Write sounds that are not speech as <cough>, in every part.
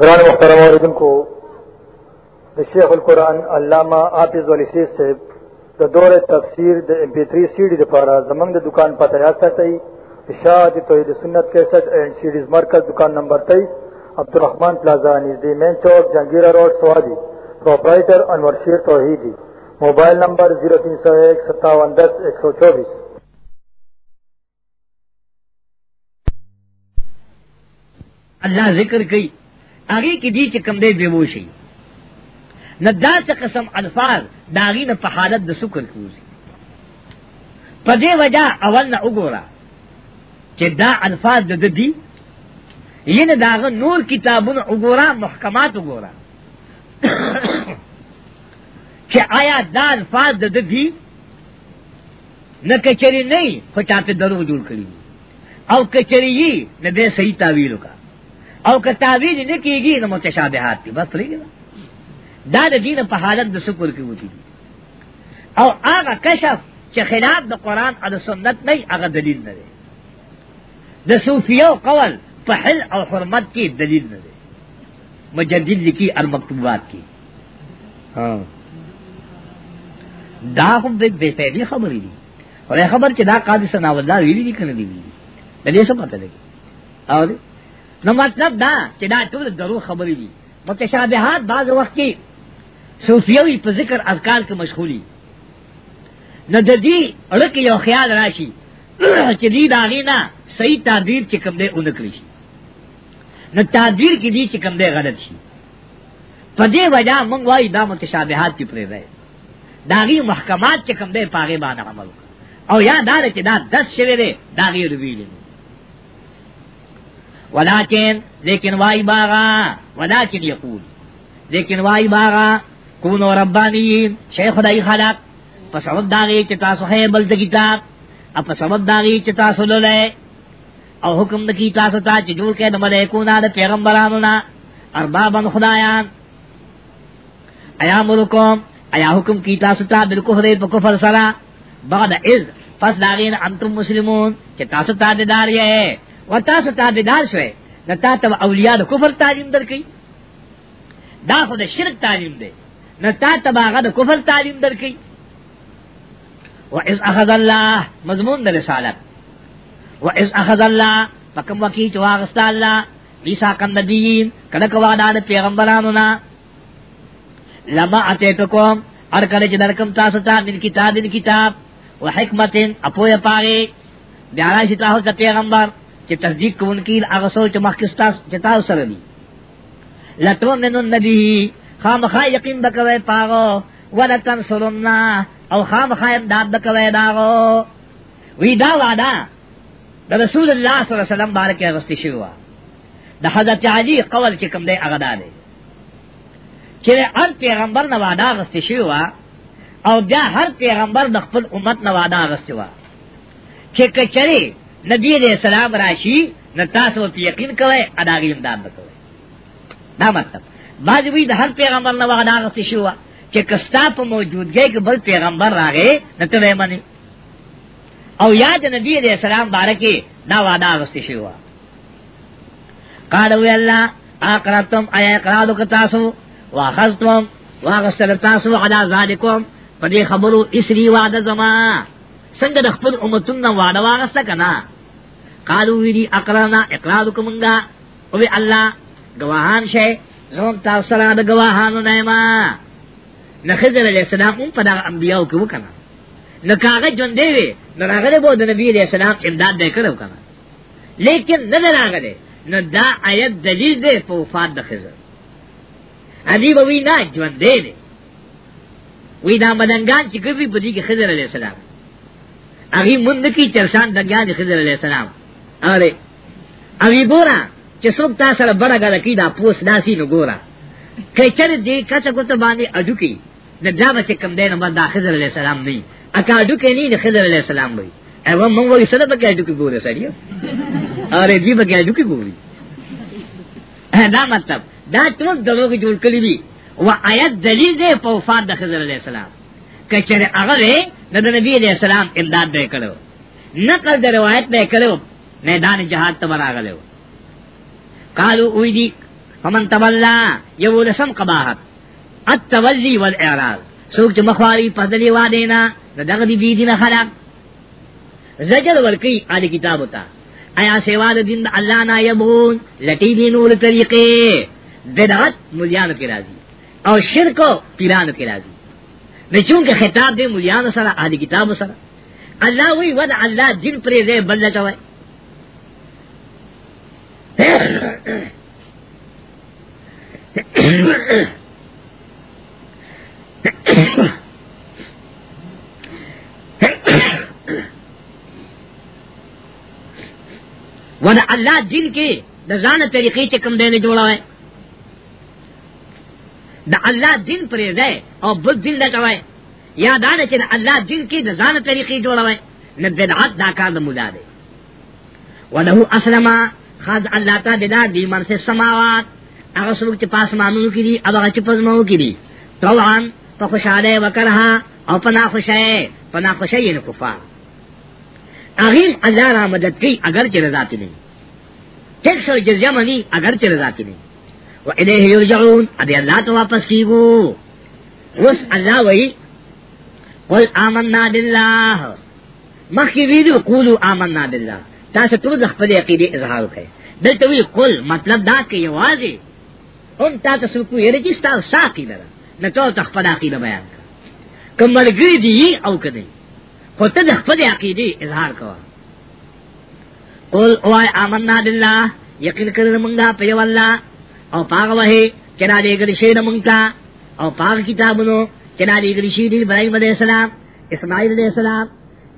قرآن محترم آردن کو شیخ القرآن علامہ آپیز والی سیز سے د دور تفسیر د امپی 3 سیډي لپاره زمنګ د دکان پته یاد ساتئ اشاعت توحید سنت 61 اینڈ سیډیز مرکز دکان نمبر 23 عبدالرحمن پلازا نږدې مین چوک جنگیرا روډ سوادي پرپرایټر انور شیر توحیدی موبایل نمبر 03015710124 الله ذکر کوي هغه کې دي چې کم دی به وشي نه دا څه قسم الفاظ داغي نه په حالت د سکر کوزي په دې وجہ اول نه وګوره چې دا الفاظ د دې ینه داغه نور کتابونه وګوره محکمات وګوره <coughs> چې آیا دا الفاظ د دې نه کچری نه خو چاته درو جوړ کړی او کچری نه به صحیح تعویل وکړه او که تعویل نه کیږي نو متشابهات دي بس لري دا د دین په حالت د سکر کې وتی او هغه کشف چې خلاف د قران او د سنت نه هغه دلیل نه دی د صوفیو قول په حل او حرمت کې دلیل نه دی مجدد لکی المکتوبات کی ہاں دا هم د بے پیدي خبرې دي او خبر چې دا قاضي ثنا الله ویلي دي کنه دي دې څه پته لګي او نو مطلب دا چې دا ټول درو خبرې دي متشابهات بعض وخت کې صوفیوی په ذکر اذکار کې مشغولي نو د دې اړک یو خیال راشي <clears throat> چې دې داغې نه صحیح تعبیر چې کوم دی اونکړي شي نو تعبیر کې دې چې کوم دی غلط شي په دې وجہ موږ وايي دا متشابهات کې پرې راځي داغي محکمات چې کوم دی پاګې باندې عمل او یا دا چې دا 10 شوه دی داغي رویلې ولیکن لیکن وائی باغا ولیکن یقول لیکن وائی باغا کونو ربانین شیخ دائی خلق پس عبد داغی چتا سحی بلد کتاب اپا سبب داغی چتا سلولے او حکم دکی تا ستا چجور کے نملیکونا دا پیغمبرانونا اربابن خدایان ایا ملکم ایا حکم کی تا ستا بالکفر پکفر سرا بعد از پس داغین انتم مسلمون چتا ستا دیدار یہ و تاسو تابعدار شوي نو تا ته اولیاء د کفر تعلیم درکې دا خو د شرک تعلیم دی نو تا ته هغه د کفر تعلیم درکې و اذ اخذ الله مضمون د رسالت و اذ اخذ الله پکم وکی چې واغست الله عیسا کندین کله کوا د پیغمبرانو نا لما اتیتکم ار کله چې درکم تاسو ته د کتاب د کتاب وحکمت اپویا پاره بیا راشي تاسو ته پیغمبر چې تصدیق کوونکی هغه سوچ مخکستا چتا سره دي لتو منو نبی خامخا یقین بکوي پاغو ولکن سرنا او خامخا امداد بکوي داغو وی دا وعده د رسول الله صلی الله علیه وسلم بارک غستی شو د حضرت علی قول چې کوم دی هغه دی چې ان پیغمبر نه وعده غستی شو او بیا هر پیغمبر د خپل امت نه وعده غستی و چې کچري نبی علیہ السلام راشی نہ تاسو په یقین کوي ادا غي امداد وکوي دا مطلب باج وی د هر پیغمبر نه وعده غسی شو چې کستا په موجودګۍ کې بل پیغمبر راغې نته وای منی او یاد نبی علیہ السلام بارکی دا وعده غسی شو قالو الله اقرتم اي اقرادو که تاسو واخذتم واغسل تاسو علا ذالکم په دې خبرو اسری وعده زما څنګه د خپل امتون نه وعده واغسته کنا قالو ویری اقرانا اقرار کومنگا او وی الله گواهان شه زون تاسو سره د گواهانو نایما نخضر علیہ السلام هم په دا انبیاو کې وکړه نو کاغه جون دی وی نو راغله بو د نبی علیہ السلام امداد دې کړو کنه لیکن نه راغله نو دا آیت دلیل دی په وفات د خضر عجیب وی نه جون دی دی وی دا مدنګان چې ګرځي په دې کې خضر علیہ السلام هغه مونږ کې چرشان دنګان خضر علیہ السلام اره اوی ګورا چې څوک تا سره بڑا غل کی دا پوس داسي نو ګورا کچر دې کته کوته باندې اډو کی دا دا بچ کم دین باندې خضر علی السلام نه اکا اډو کې نه خضر علی السلام وي اوه مونږ وایي سره پکې اډو کې ګورې سړیو اره دې پکې اډو کې ګوري دا مطلب دا ټول دروغ جوړ کړی دي و آیت دلیل دی په وفات د خضر علی السلام کچر هغه دی د نبی علی السلام امداد دی کړو نقل د روایت دی کړو میدان جہاد تب راغلے ہو قالو اوی دی فمن تبلا یو لسم قباحت التولی والاعراض سوک چا مخواری پہدلی وادینا ندغ دی بیدینا خلق زجر ورکی آل کتاب ہوتا آیا سیواد دین دا اللہ نا یبون لٹی دی نور طریقے بدعت ملیانو کی راضی اور شرک پیرانو کی راضی نچون کے خطاب دے ملیانو سرا آل کتاب سرا اللہ وی ود اللہ جن پریزے بلتا ہوئے ون اللہ دین کے دزان طریقے سے کم دینے جوڑا ہے دا اللہ دین پریز ہے اور بد دن لگوائے یاد آ رہے اللہ دین کی دزان طریقے جوڑا ہے نہ بدعات دا کار دا ملا دے وہ لہو اسلما خاص اللہ کا دلا دی من سے سماوات اگر سلوک چی پاس مانو کی دی اب اگر چی پاس مانو کی دی طوعاً پا خوشحالے وکرہا او پنا خوشحے پنا خوشحے یہ کفار اغیم اللہ را مدد کی اگر چی رضا کی نہیں ٹھیک سو جزیہ منی اگر چی رضا کی نہیں و الیہ یرجعون ابھی اللہ تو واپس کیگو اس اللہ وہی قل آمنا باللہ مخی ویدو قولو آمنا باللہ تاسو ټول خپل عقیده اظهار وکړئ دلته وی قل مطلب دا کې یوازې هم تاسو کو یې چې تاسو ساقی نه نه تاسو خپل عقیده بیان کوم مرګی دی او کدی خو ته خپل عقیده اظهار کوه قل اوای آمنا بالله یقین کړل موږ په یو الله او پاغه وه چې را دې ګل شي موږ او پاغه کتابونو چې را دې ګل شي دی ابراهيم عليه السلام اسماعیل عليه السلام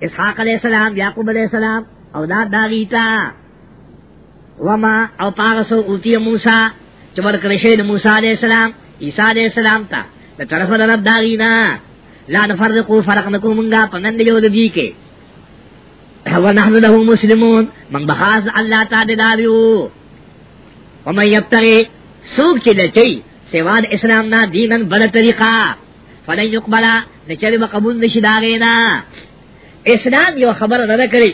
اسحاق علیہ السلام یعقوب علیہ السلام او دا داغیتا وما او پاغسو اوتی موسیٰ چمر کرشید موسیٰ علیہ السلام عیسیٰ علیہ السلام تا دا طرف دا رب داغینا لا نفرقو فرق نکو منگا پنند یو دبی کے ونحن له مسلمون من بخاص اللہ تا دلاویو ومن یبتغی سوک چی لچی سواد اسلام نا دینن بل طریقہ فلن یقبلا نچر بقبول نشداغینا اسلام یو خبر نه کړی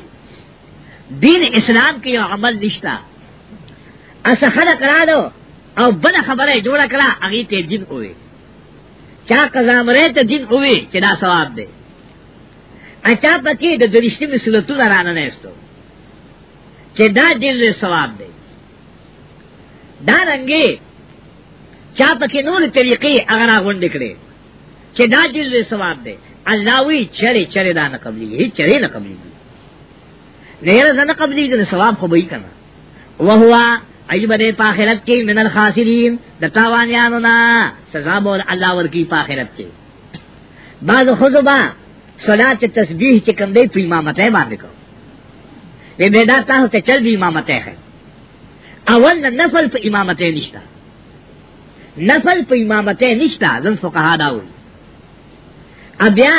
دین اسلام کې یو عمل نشتا اس خلق را دو او بل خبره جوړ کړه هغه ته دین وې چا قزامره ته دین وې چې دا ثواب دی اچا پکې د درشتي مسلتو درانه نهستو چې دا دین له ثواب دی دا رنګي چا پکې نور طریقې هغه غونډې کړې چې دا دین له ثواب دی الله وی چره چره دا نه قبلي هیڅ چره نه قبلي غیر زن قبضی دن ثواب خو بئی کنا وہوا ایب دے پاخرت کی من الخاسرین دتاوانیانونا سزا بول اللہ ورکی پاخرت کی بعض خضبا صلاة چا تسبیح چا کم دے پی امامتے باندے کرو وی بیدا تا ہو چا چل بھی امامتے ہے اول نفل پی امامتے نشتا نفل پی امامتے نشتا زن فقہا داوری اب بیا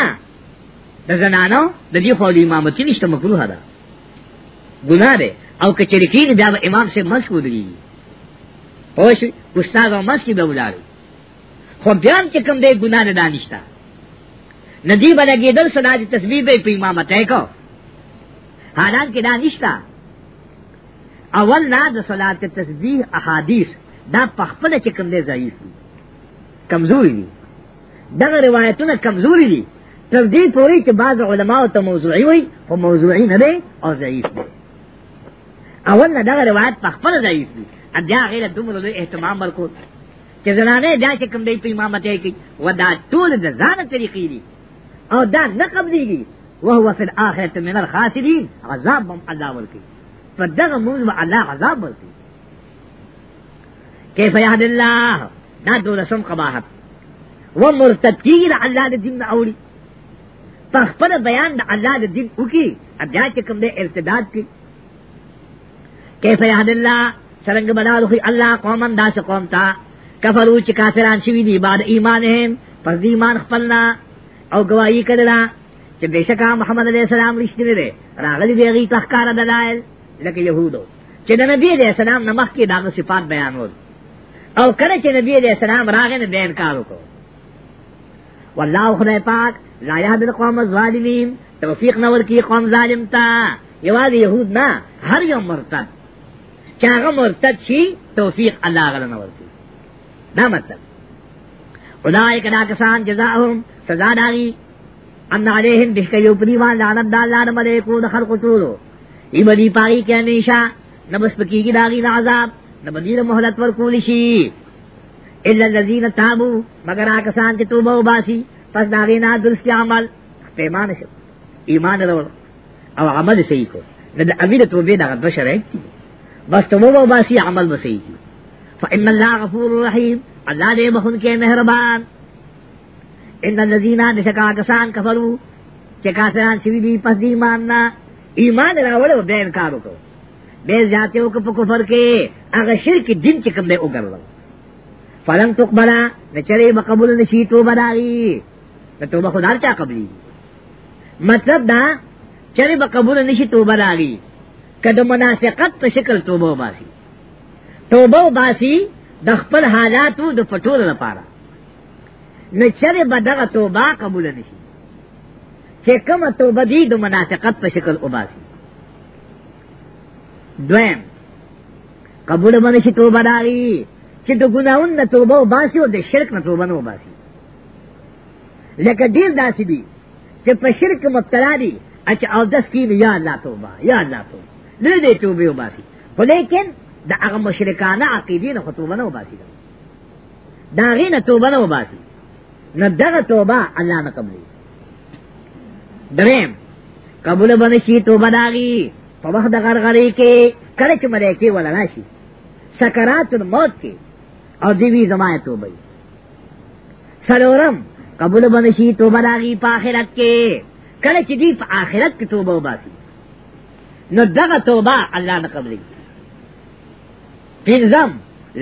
د زنانو د دې خو د امامتي نشته مکروه ده گناہ دے او کچری کی دا امام سے مس کو دلی پوش استاد او مس کی بے اولاد خو بیان چکم دے گناہ نہ دانشتا ندی بلا گی دل سنا دی تسبیح بے پی امامت ہے کو حالان کے دانشتا اول نا دا صلات تسبیح احادیث دا پخپل چکم دے ضعیف دی کمزوری دی دغه روایتونه کمزوری دي تر دې پورې چې بعض علماو ته موضوعي وي او موضوعي نه دي او ضعیف دي اول نه دغه روایت په خپل ضعیف دی ا بیا غیر دومره لوی اهتمام ورکو چې زنانه دا چې کوم دی په امامته کې ودا ټول د ځان طریقې دي او دا نه قبليږي وهو فی الاخره من الخاسرین عذاب هم الله ورکی په دغه موږ به الله عذاب ورکی کیف یهد الله دا دولسم قباحت و مرتد کیږي د الله د دین نه اوړي په خپل بیان د الله د دین وکي ا بیا چې کوم دی ارتداد کوي کیف یهد اللہ سرنگ بنا رخی اللہ قومن دا سقوم تا کفرو چی کافران شوی دی بعد ایمانهم پر دیمان خپلنا او گواہی کرنا چی بے شکا محمد علیہ السلام رشتی دے راغلی دے غی تخکار دلائل لکہ یہودو چی نبی علیہ السلام نمخ کی داغ صفات بیانول او کرے چی نبی علیہ السلام راغن دین کارو کو واللہ خدای پاک لا یهد القوم الظالمین توفیق نور کی قوم ظالم تا یوازی یہود نا ہر یوم مرتد چاغه مرتد شي توفیق الله غره نه ورته دا مطلب اولای کدا کسان جزاهم سزا داغي ان علیہم بشک یو پریوان لعنت د الله ملائکو د خلق ټولو ایمه دی پاری کې همیشه نبس پکیږي داغي د عذاب نبدیر مهلت ورکول شي الا الذين تابوا مگر هغه کسان چې توبه وباسي پس داغي نه درست عمل پیمانه شو ایمان ورو او عمل صحیح کو د امیر توبه دا بشره کی بس تو وہ باسی عمل بسی کی فإن اللہ غفور الرحیم اللہ دے بخن کے مہربان ان الذین نشکا کسان کفرو چکا سران شوی دی پس دی ماننا ایمان راولے و بے انکارو کو بے ذاتے ہو کپ کفر کے اگر شرک دن چکم بے اگر لو فلن تقبلا نچرے مقبول نشی توبہ داری نہ توبہ خدا چا قبلی مطلب دا چرے مقبول نشی توبہ داری کد منافقت په شکل توبه وباسي توبه وباسي د خپل حالاتو د پټول لپاره نه چره بدغه توبه قبول نشي چې کومه توبه دی د منافقت په شکل وباسي دویم قبول باندې شي توبه داري چې د ګناون نه توبه وباسي او د شرک نه توبه نه وباسي لکه ډیر داسې دي چې په شرک مبتلا دي اچ او دس کی یا الله توبه یا الله توبه نه دې توبه وباسي ولیکن دا هغه مشرکانه عقیده نه توبه نه وباسي دا غي نه توبه نه وباسي نه دغه توبه الله نه قبول دریم قبول باندې شي توبه داغي په وخت د غرغړې کې کله چې ملایکی ولا راشي سکرات الموت کې او دیوی زمای توبه سلورم قبول باندې شي توبه داغي په آخرت کې کله چې دی په آخرت کې توبه وباسي نو دغه توبه الله نه قبلې پینځم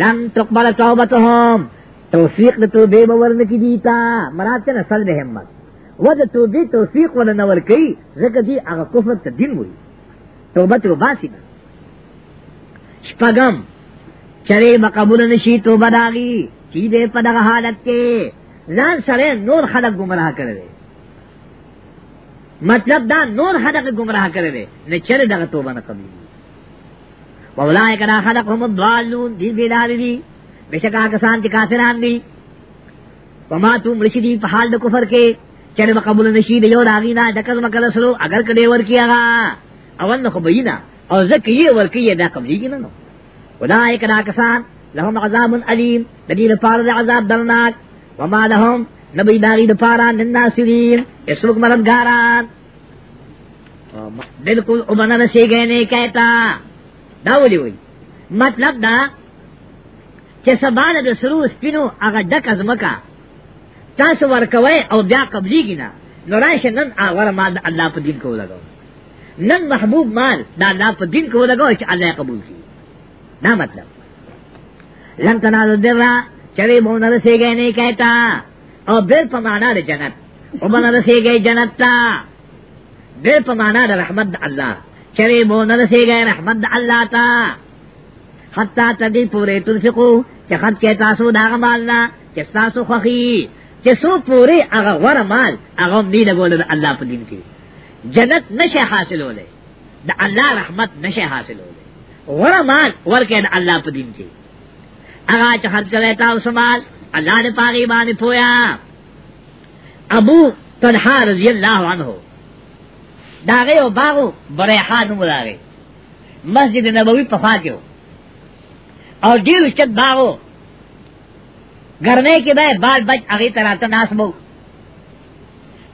لن تقبل توبتهم توفیق د توبې باور نه کی دیتا مراد نه سل به همت و د توبې توفیق ول نه ور کوي ځکه دی هغه کفر ته دین وي توبه ته باسي نه شپغم چرې مقبول نشي توبه داغي چې دې په دغه حالت کې ځان سره نور خلک گمراه کړي مطلب دا نور حدق گمراہ کرے نہ چرے دغه توبه نه قبول وولائک دا حدق هم الضالون دی بیلال دی بشکا کسان چې کافران دي وما تو مرشدی په حال د کفر کې چرے قبول نشي دی یو راغی نه دکز مکل سرو اگر کډې ور کیغا اول نه خو بینا او زکه یې ور کیه دا قبلېږي نه نو ولائک دا کسان لهم عذاب علیم د دې لپاره عذاب درناک وما لهم نبی داغی دپارا نناسرین اسلوک مددگاران بالکل امن رسی گئے نے کہتا دا ولی وی مطلب دا چې سبانه د سرو سپینو هغه ډک ازمکا تاسو ورکوي او بیا قبليږي نه نو راشه نن هغه مال د الله په دین کو لګاو نن محبوب مال دا الله په دین کو لګاو چې الله قبول کړي دا مطلب لن تنالو درا چوي مونږ رسېږي نه کہتا اور بیر پمانا دے جنت امن رسے گئے جنت تا بیر پمانا دے رحمت اللہ چرے بو نہ رسے گئے رحمت اللہ تا حتا تدی پورے تنفقو کہ خط کے تاسو داغ مالنا کہ تاسو خخی کہ سو پورے اغا ور مال اغا دی نہ بولے اللہ پر دین کی جنت نشہ حاصل ہو لے دا اللہ رحمت نشہ حاصل ہو لے ور مال ور کے اللہ پر دین کی اغا چ خرچ کرے تاسو مال اللہ نے پاگی بان پویا ابو طلحہ رضی اللہ عنہ داغے و باغو بریحان مراغے مسجد نبوی پفا کے ہو اور دیر چت باغو گرنے کے بے بال بچ اگی طرح تو ناس بو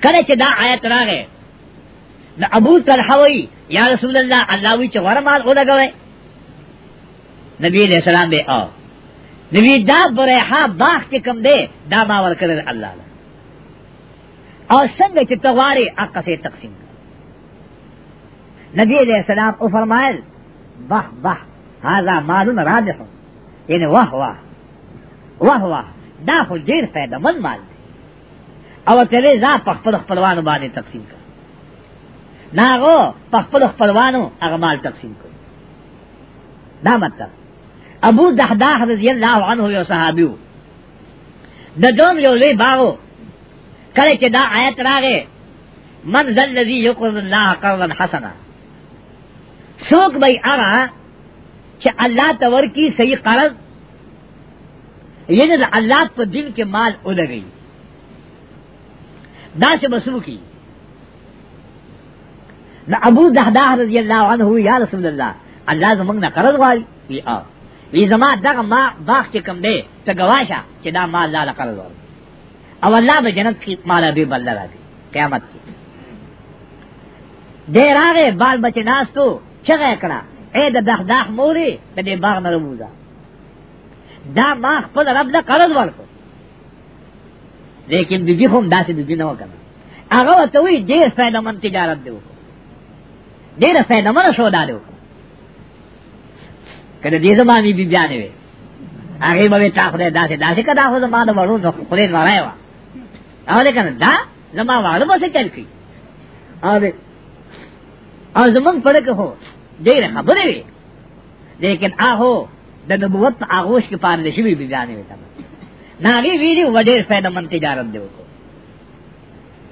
کرے چدا آیا ترا گئے نہ ابو طلحہ ہوئی یا رسول اللہ اللہ ہوئی چورمال او لگوئے نبی علیہ السلام بے آؤ نوی دا بریحا باغ چې کم دے دا ماور کرد اللہ لہ اور سنگ چې تغواری اقا سے تقسیم نبی علیہ السلام او فرمائل بح بح هذا مال رابح یعنی وح وح وح وح دا خو ډیر فائدہ من مال دی او تیرے زا پخپل خپلوانو باندې تقسیم کړ ناغو پخپل خپلوانو هغه مال تقسیم کړ دا مطلب ابو دحدا رضی اللہ عنہ یو صحابیو د دوم یو لوی باغو کله چې دا آیت راغې من ذل الذی یقرض الله قرضا حسنا څوک به ارا چې الله تور کی صحیح قرض یعنی د الله په دین کې مال اولګي دا څه بسو کی نہ ابو دہدہ رضی اللہ عنہ یا رسول اللہ اللہ زمنگ نہ قرض والی آ وی زما دغه ما باغ چې کم دی ته گواشه چې دا ما الله لقرض ور او الله به جنت کې مال به بدل راځي قیامت کې ډیر هغه بال بچ ناستو چغه کړه اې د دغ دغ موري د دې باغ نه رموزه دا ما خپل رب له قرض ورکړ لیکن بیبي هم داسې بیبي نه وکړه هغه ته وی ډیر فائدمن تجارت دی ډیر فائدمن شو دا دی وکړه کله دې زمانی بي بیان وي هغه به تا خدای داسې داسې کدا خو زما د ورو نو خدای ورای وا او لیکن دا زما واړو به څه چل کی او او زمون پړک هو ډېر خبرې وي لیکن آهو د نبوت آغوش کې پاره نشي بي بیان وي ناغي ویری وډېر فائدہ من تجارت دی وکړه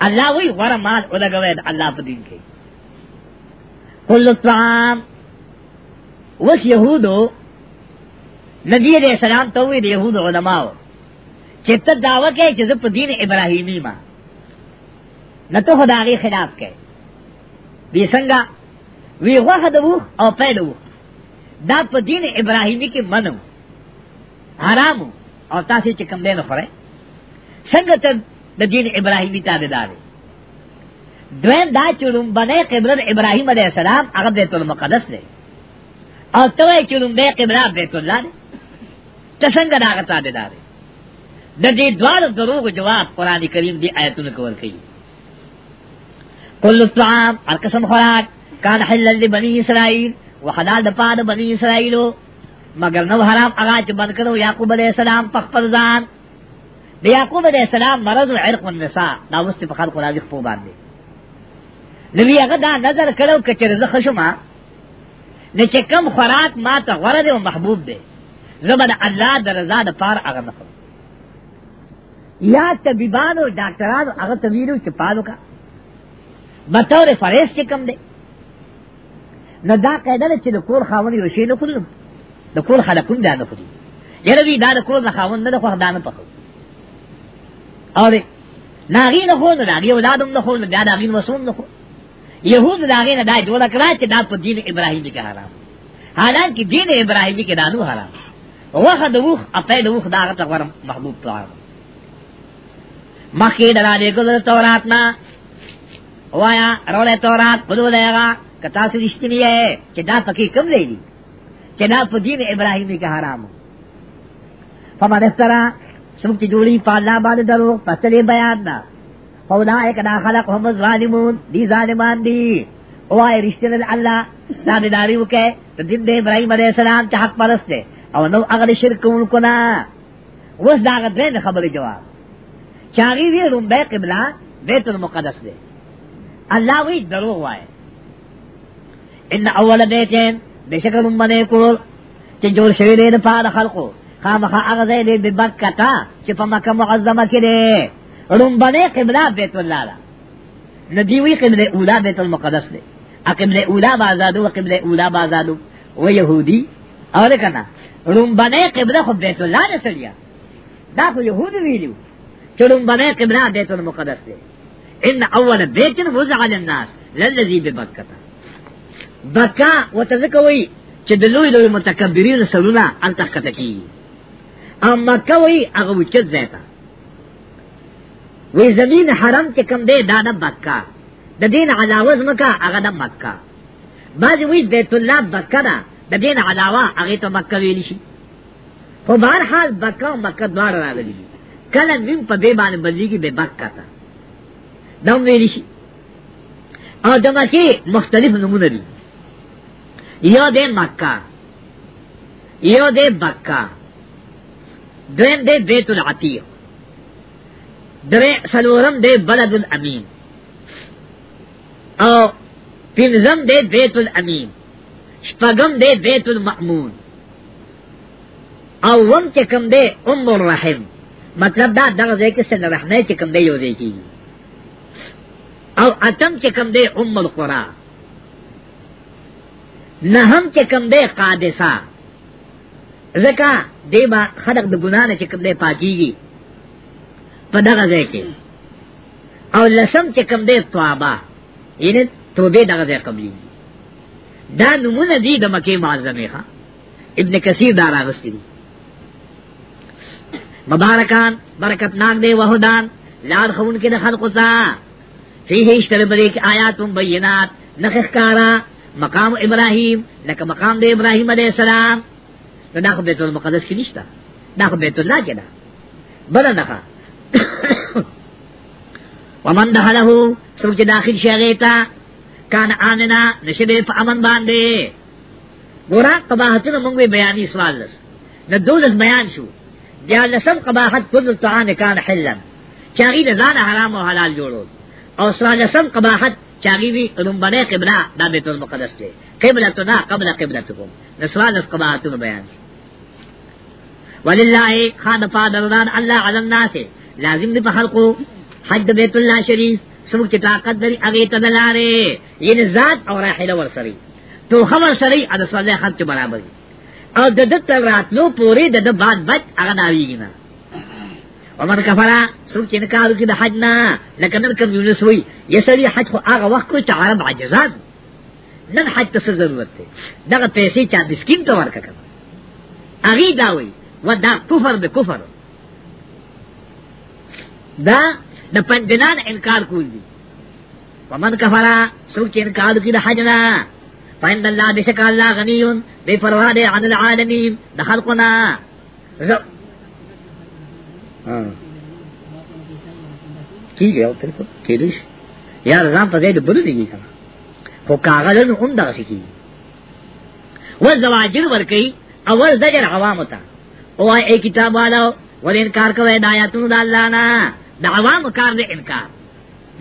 الله وی ورمال ولګوي الله په دین کې کل طعام اوس يهودو نبی علیہ السلام ته وی يهود علماو چې ته داوا کوي چې په دین ابراهیمی ما نه ته خدای خلاف کوي دې څنګه وی وحدو او پیدو دا په دین ابراهیمی کې منو حرامو او تاسو چې کوم دین خوره څنګه ته د دین ابراهیمی تابعدار دویم دا چې لومبنه قبله ابراهیم علیه السلام هغه بیت المقدس دی او تو چې لومبه قبله بیت الله دی ته څنګه دا غتا دی دا د دې دوار دروغ جواب قران کریم دی آیتونو کې ورکړي کل الطعام القسم خوراک کان حلل لبنی اسرائیل وحلال د پاد بنی اسرائیلو مگر نو حرام هغه چې بند کړو یعقوب علیہ السلام په خپل ځان د یعقوب علیہ السلام مرض عرق النساء دا واست په خلق راځي خو باندې نو هغه دا نظر کړو کچره زخه شمه نه چې کم خوراک ما ته غوړه دی او محبوب دی زبر الله د رضا د پار هغه نه یا طبيبانو ډاکټرانو هغه تویرو چې پالو کا بطور فرض چې کم دی نو دا قاعده ده چې د کور خاوري رشي نه خورم د کور خلکون دا نه خوري یره دی دا د کور نه خاون نه د خو دانه پخو اوري ناغي نه خو نه ناغي ولادم نه خو نه دا ناغي مسوم نه خو یہود داغے نہ دا جوڑا کرا کہ دا پر دین ابراہیمی کا حرام حالانکہ دین ابراہیمی کے دانو حرام وخد وخ اپید وخ داغا تغور محبوب تو آرام مخی دلانے گل تورات نا وایا رولے تورات قدو لے گا کتا سے رشتی نہیں ہے کہ دا پکی کم لے دی کہ دا پر دین ابراہیمی کا حرام فمد اس طرح سمکی جوڑی پالنا بان دروغ پسلے بیان نا فولائک دا خلق هم الظالمون دی ظالمان دی اوائے رشتہ دل اللہ تابداری وکے تو دن دے ابراہیم علیہ السلام چا حق پرست دے او نو اگر شرک ملکنا وس دا غدرین خبر جواب چاگی دی رنبے قبلہ بیت المقدس دے اللہ وی دروغ وائے ان اول بیتین بشکر ممنے کور چا جور شویرے دا پار خلقو خامخا اغزے دے ببکتا چا پا مکہ معظمہ کرے رنبنے قبلہ بیت اللہ دا ندیوی قبل اولا بیت المقدس دے اقبل اولا بازادو اقبل اولا بازادو وہ یہودی اور کنا رنبنے قبلہ خود بیت اللہ نے سلیا دا خو یہود ویلو چو رنبنے قبلہ بیت المقدس دے ان اول بیت وزع للناس للذی ببکتا بکا وتذکوی چې د لوی لوی متکبرین سرونه انتخ کته کی اما کوي هغه وچت زیاته وی زمین حرم چې کم دی دا د مکه د دین علاوه مکه هغه د مکه بعض وی بیت الله مکه دا د دین علاوه هغه ته مکه ویل شي په بهر حال مکه مکه دوار راغلي کله نیم په دې باندې بلیږي به مکه تا دا ویل شي او د مکه مختلف نمونه دي یو د مکه یو د مکه دویم د بیت العتیق درے سلورم دے بلد الامین او پنزم دے بیت الامین شپگم دے بیت المعمون او وم چکم دے ام الرحم مطلب دا دغز ہے کسن رحمے چکم دے یوزے کی او اتم چکم دے ام القرآ نہم چکم دے قادسہ زکا دے با خلق دا گناہ چکم دے پاکی گی په دغه ځای کې او لسم چې کوم دی توابه یعنی توبه دغه ځای قبلي دا نمونه دی د مکه معظمه ها ابن کثیر دا راغستی دی مبارکان برکت ناک دے وہدان لار خون کے دخل قطا فیہ اشتر بریک آیات بینات نخخ کارا مقام ابراہیم لکا مقام دے ابراہیم علیہ السلام ناخ بیت المقدس کی نشتا ناخ بیت اللہ کے دا بڑا نخا <coughs> ومن دخله سوچ داخل شیغیتا کان آننا نشده پا امن بانده گورا قباحتون منگوی بیانی سوال لس ندولت بیان شو جا لسم قباحت کل طعان کان حلن چاگی نزان حرام و حلال جوڑو او سوال لسم قباحت چاگی وی رنبنے قبلہ دا بیت المقدس دے قبلتنا قبل قبلتکم نسوال اس قباحتون بیان شو وللہ خان پا دردان اللہ علم ناسے لازم دی پا خلقو حج بیت اللہ شریف سمک چی طاقت دری اغیت دلارے یعنی ذات اور راحل ورسری تو خبر سری ادا صلی خط چی برابر او د دت راتلو پوری د د باد بچ هغه ناویږي نه ومن کفرا سوچ انکار کی د حج نه لکه نن کوم یونس وی یسری حج خو هغه وخت کو چې عرب عجزات نن حج ته ضرورت دی دغه پیسې چا مسکین ته ورکړه هغه دا وی و دا کفر دے کفر دا دا پنجنان انکار کول دی ومن کفرا سوچ انکار کی دا حجنا فإن اللہ بشک اللہ غنیون بے پروا دے عن العالمین دا خلقنا کی گیا پھر کو کیلش یار رام پا زید بلو دیگی کنا خو کاغلن ہم دا سکی و زواجر ورکی اول زجر عوامتا او اے کتاب والا ور انکار کوي د آیاتونو د الله نه د عوامو کار دی انکار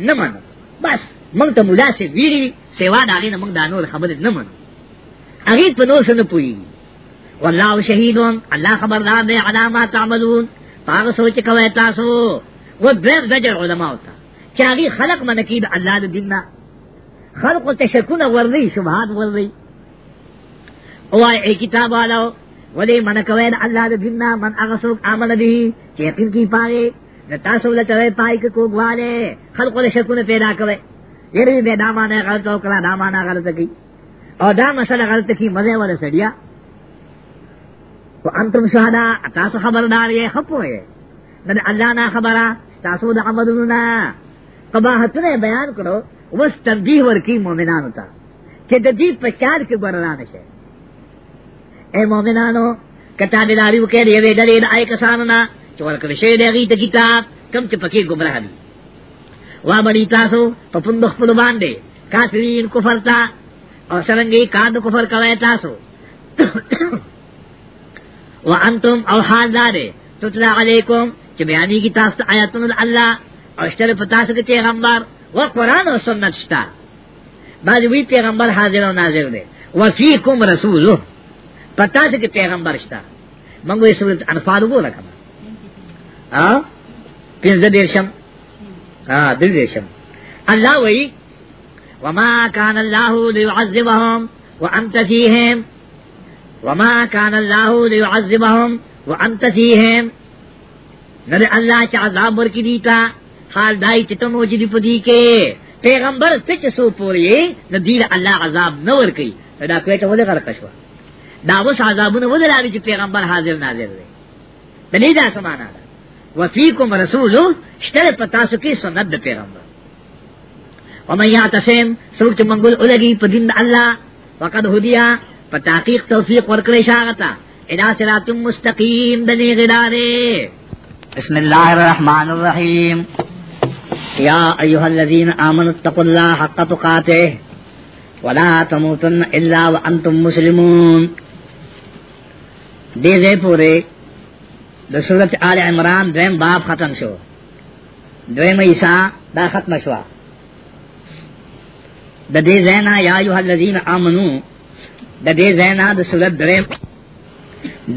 نه منو بس موږ ته مولا سي ویری سیوا د هغه موږ د نور خبر نه منو هغه په نور څه نه پوي والله شهیدون الله خبردار دی علامات تعملون هغه سوچ کوي تاسو و بیر دجر علماء تا چاغي خلق من کې د الله د دین نه خلق تشکونه ورلي شبهات ورلي او اے کتاب والا ولی من کوین اللہ دا دننا من اغسوک آمن بھی چیقین کی پاگے نتا سولہ چوے پائی کے کوگ والے خلق و شکون پیدا کوے یہ بھی بے دامانا غلط اوکلا دامانا غلط کی اور دا مسئلہ غلط کی مزے والا سڑیا و انتم شہداء اتاسو خبردار یہ خب ہوئے نن اللہ نا خبرہ ستاسو دا عمدنا قباحتنے بیان کرو وست تنبیح ورکی مومنان ہوتا چھے دا دی پچار کے گررانش ہے اے مومنانو کتا دې داریو کې دې دې دې آی کسان نا چې ورکړي شی دې غي ته کتاب کم چې پکې گمراه دي وا باندې تاسو په پوند خپل باندې کافرین کفر تا او سرنګي کاد کفر کوي تاسو وانتم او حال دارې تطلع علیکم چې بیانې کی تاسو آیاتونه الله او شتره پتاسو کې پیغمبر و قران او سنت شته بعد وی پیغمبر حاضر او ناظر دی وفیکم رسولو پتا چې پیغمبر شته موږ یې سورۃ انفال وګورم ها پنځه دیرشم ها دل دیرشم الله وی وما كان الله ليعذبهم وانت فيهم وما كان الله ليعذبهم وانت فيهم نر الله چې عذاب ورکړي دي تا حال دای چې ته موجود پدې کې پیغمبر څه څه پوري نه دی الله عذاب نه ورکړي دا کوي ته ولې غلط شوه دا اوس عذابونه ودلاري چې پیغمبر حاضر ناظر دی دلی دا سمانا دا وفیکم رسولو شتر پتاسو کی سند دا پیغمبر ومن یعتصم سوک چو منګول اولگی په دین الله وقد ہدیا پا تحقیق توفیق ورکل شاغتا ادا صراط مستقیم دنی غدارے بسم الله الرحمن الرحیم یا ايها الذین آمنوا اتقوا الله حق تقاته ولا تموتن الا وانتم مسلمون دې دې پورې د سورت آل عمران دویم باب ختم شو دویم عیسا دا ختم شو د دې زینا یا ایه الذین آمنو د دې زینا د سورت دریم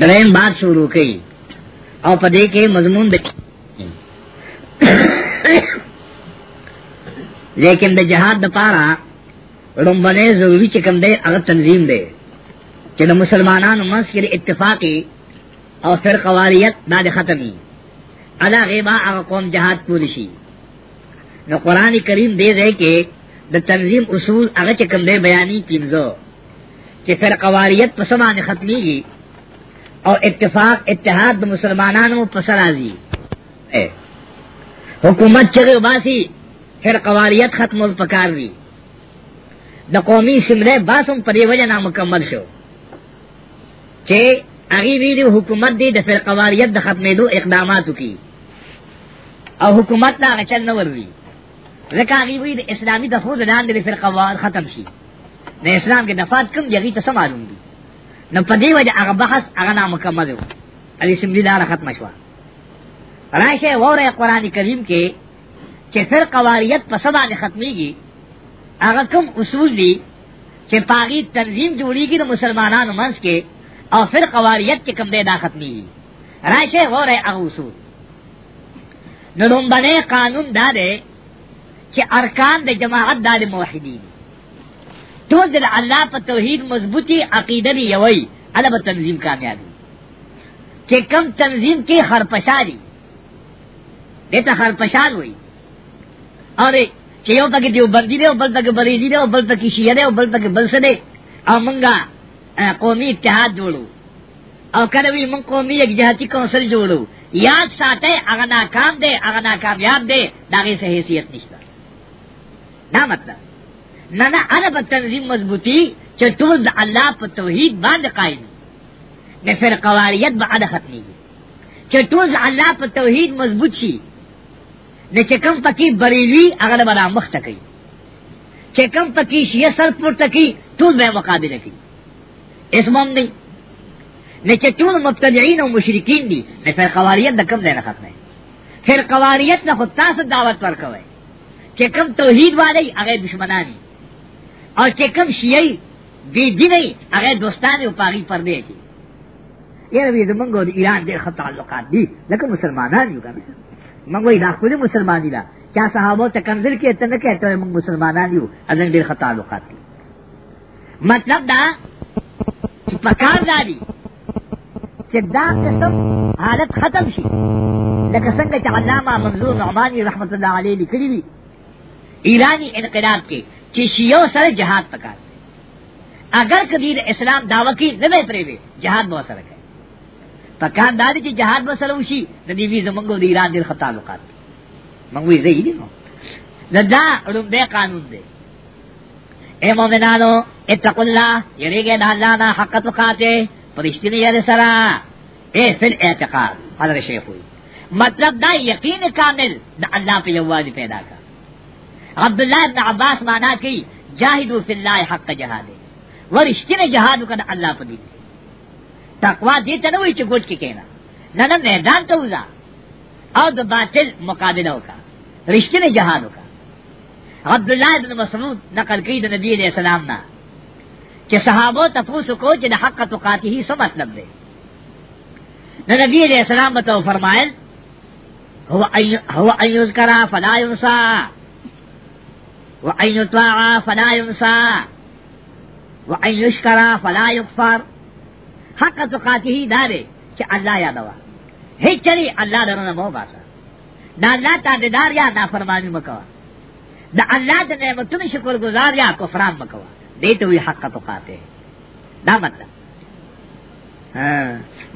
دریم باب شروع کړي او پدې کې مضمون د لیکن د جهاد د پاره لومبنه ضروری چې کوم دی هغه تنظیم دی چې د مسلمانانو منځ کې اتفاقی او فرقواریت دا د ختمي ادا غیبا هغه قوم جهاد کول شي نو قران کریم دې ده کې د تنظیم اصول هغه چې کوم دې بیانې کیمزو چې فرقواریت په سمانه ختمي او اتفاق اتحاد د مسلمانانو په سر راځي حکومت چې باسي فرقواریت ختمول پکار دی د قومي سمره باسم پرې وجه نامکمل شو چې هغه ویلو حکومت دې د فرقواریت د ختمېدو اقدامات وکي او حکومت دا چل نه وروي ځکه هغه وی د اسلامي د خود نه د فرقوار ختم شي د اسلام کې دفات کم یغي ته سمالون دي نو په دې وجه هغه بحث هغه نامکمل و علي سمدي لار ختم شو راشه وره قران کریم کې چې فرقواریت په سبا نه ختميږي هغه کوم اصول دي چې پاغي تنظیم جوړیږي د مسلمانانو منځ کې او پھر قواریت کے کم دے دا ختمی راشے ہو رہے اغوصول نلوم بنے قانون دا دے چی ارکان دے جماعت دا دے موحدین تو دل اللہ پا توحید مضبوطی عقیدہ بھی یوئی علا با تنظیم کامیابی چی کم تنظیم کی خرپشاری دیتا خرپشان ہوئی اور چی یو پاکی دیو بردی دے بل پاکی بریزی دے بل پاکی شیعہ دے بل پاکی بلس دے او منگا قومی اتحاد جوړو او کله وی مون قومي یک جهاتي کونسل جوړو یاد ساته هغه ناکام دی هغه ناکامیاب دی داغه سه حیثیت نشته دا مطلب نه نه عرب تنظیم مضبوطی چې ټول د الله په توحید باندې قائم نه فرقواریت بعد ختمي چې ټول الله په توحید مضبوط شي نه چې کوم پکې بریلی هغه به مخ تکي چې کوم پکې شیعه سر پر تکي ټول به مقابله کوي اسمم دی نه چې ټول مبتدعين او مشرکین دي نه پر قواریت د کم نه ختمه پر قواریت نه خود تاسو دعوت ورکوي چې کم توحید والے هغه دشمنانی او چې کم شیعي دی دیني هغه دوستانه او پاغي پردې دي یره دې زمونږ د ایران ډېر خطر تعلقات دي لکه مسلمانان یو کنه موږ دا خپل مسلمان دي چا صحابه ته کنزل کې ته نه کہته موږ مسلمانان یو اذن ډېر خطر تعلقات دي مطلب دا پکار داری چې دا قسم حالت ختم شي لکه څنګه چې علامه منظور نعمانی رحمت الله علیه لیکلی دی ایرانی انقلاب کې چې شیعو سره جهاد پکار اگر کبیر اسلام داوا کی نه نه پریوي جهاد مو سره کوي پکار داری چې جهاد مو سره وشي د دې وی زمونږ د ایران د تعلقات موږ یې زیږی نو دا رومبه قانون دی اے مومنانو اتقوا اللہ یریگے دا اللہ نا حق تقاتے پرشتین یر سرا اے فل اعتقاد حضر شیخ ہوئی مطلب دا یقین کامل دا اللہ پہ یوازی پیدا کر عبداللہ ابن عباس مانا کی جاہدو فی اللہ حق جہادے ورشتین جہادو کا دا اللہ پہ دیتے تقوا دیتا نوی چی گوٹ کی کہنا نہ نہ میدان تو اوزا اور دا باطل مقابلہ کا رشتین جہادو کا عبد الله بن مسعود نقل کړي نبی علیہ السلام نا چې صحابه تاسو کو چې د حق تقاته سو مطلب دی نو نبی علیہ السلام به فرمایل هو ای هو ایوز کرا فلا یمسا و ایو طاعا فلا یمسا و ایوش کرا فلا یکفر حق تقاته داره چې الله یادوا هي چری الله درنه مو باسا دا الله تعالی دار یا فرمانی مکو دا اللہ دا نعمتون شکر گزار یا کفران مکوا دیتا ہوئی حق تو قاتے دا مطلب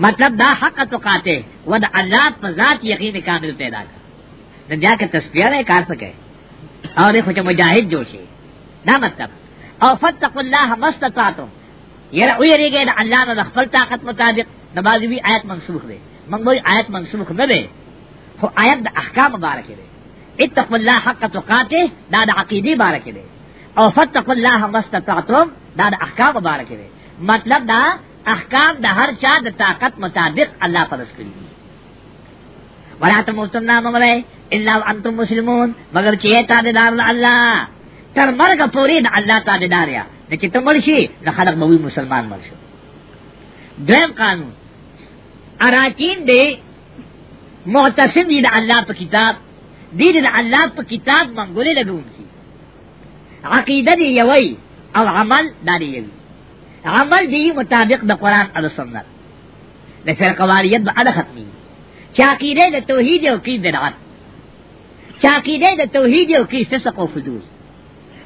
مطلب دا حق تو قاتے و دا اللہ پا ذات یقین کامل پیدا کر دنیا کے تصویر ہے کار سکے اور خوچ مجاہد جوشی دا مطلب او فتق اللہ مستطاعتو یہ رہو یہ رہ گئے دا اللہ نے خپل طاقت مطابق نمازی بھی آیت منسوخ دے منگوی آیت منسوخ نہ دے خو آیت دا احکام مبارک دے اتق الله حق تقاته دا د عقیدی بارکی دي او فتق الله مستطعتم دا د احکام بارکی دي مطلب دا احکام د هر چا د طاقت مطابق الله پرس کری دی ولا تموتن ممرے الا انتم مسلمون مگر چې چے تابدار الله تر مرګ مرگ پوری دا اللہ داریا د چې ته مرشی د خلک موی مسلمان مرشو دیم قانون اراکین دی معتصم دی دا اللہ پا کتاب دید اللہ پا کتاب منگولی لگو کی عقیدہ دی یوی او عمل دا یوی عمل دی مطابق دا قرآن او سنت دا فرقواریت با ادا ختمی چاقیدے دا توحید او کی بدعات چاقیدے دا توحید او کی فسق و فدوس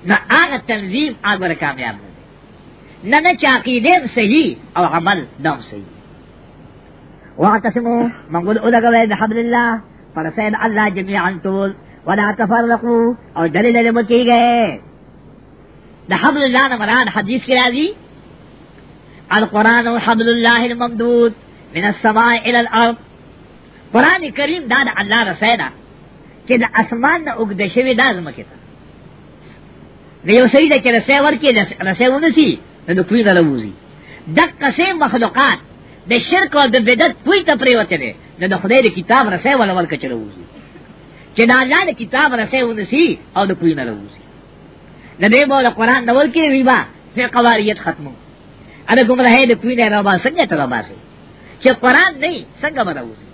نہ آغا تنظیم آگر کامیاب ہوگی نہ نہ چاقیدے صحیح او عمل دم صحیح وعتصمو منگول اولگوے حبل اللہ پرسین اللہ جميعا طول ولا تفرقوا اور دلیل علم کی گئے دا حبل اللہ نمران حدیث کی راضی القرآن حبل اللہ الممدود من السماء الى الارض قرآن کریم دا دا اللہ رسینا چی دا اسمان نا اگدشوی دا زمکتا دا یو سری دا چی رسی ورکی رسی ونسی دا دکوین لبوزی دا قسم مخلوقات د شرک او د بدعت پوی ته پریوته دي نه د خدای د کتاب رسې ولا ول کچلوږي چې دا الله د کتاب رسې ونسی او د کوی نه لوږي نه دی بوله قران د ول کې ویبا چې قواریت ختمو اده ګمراه د کوی نه رابا څنګه ته رابا سي چې قران نه څنګه مروږي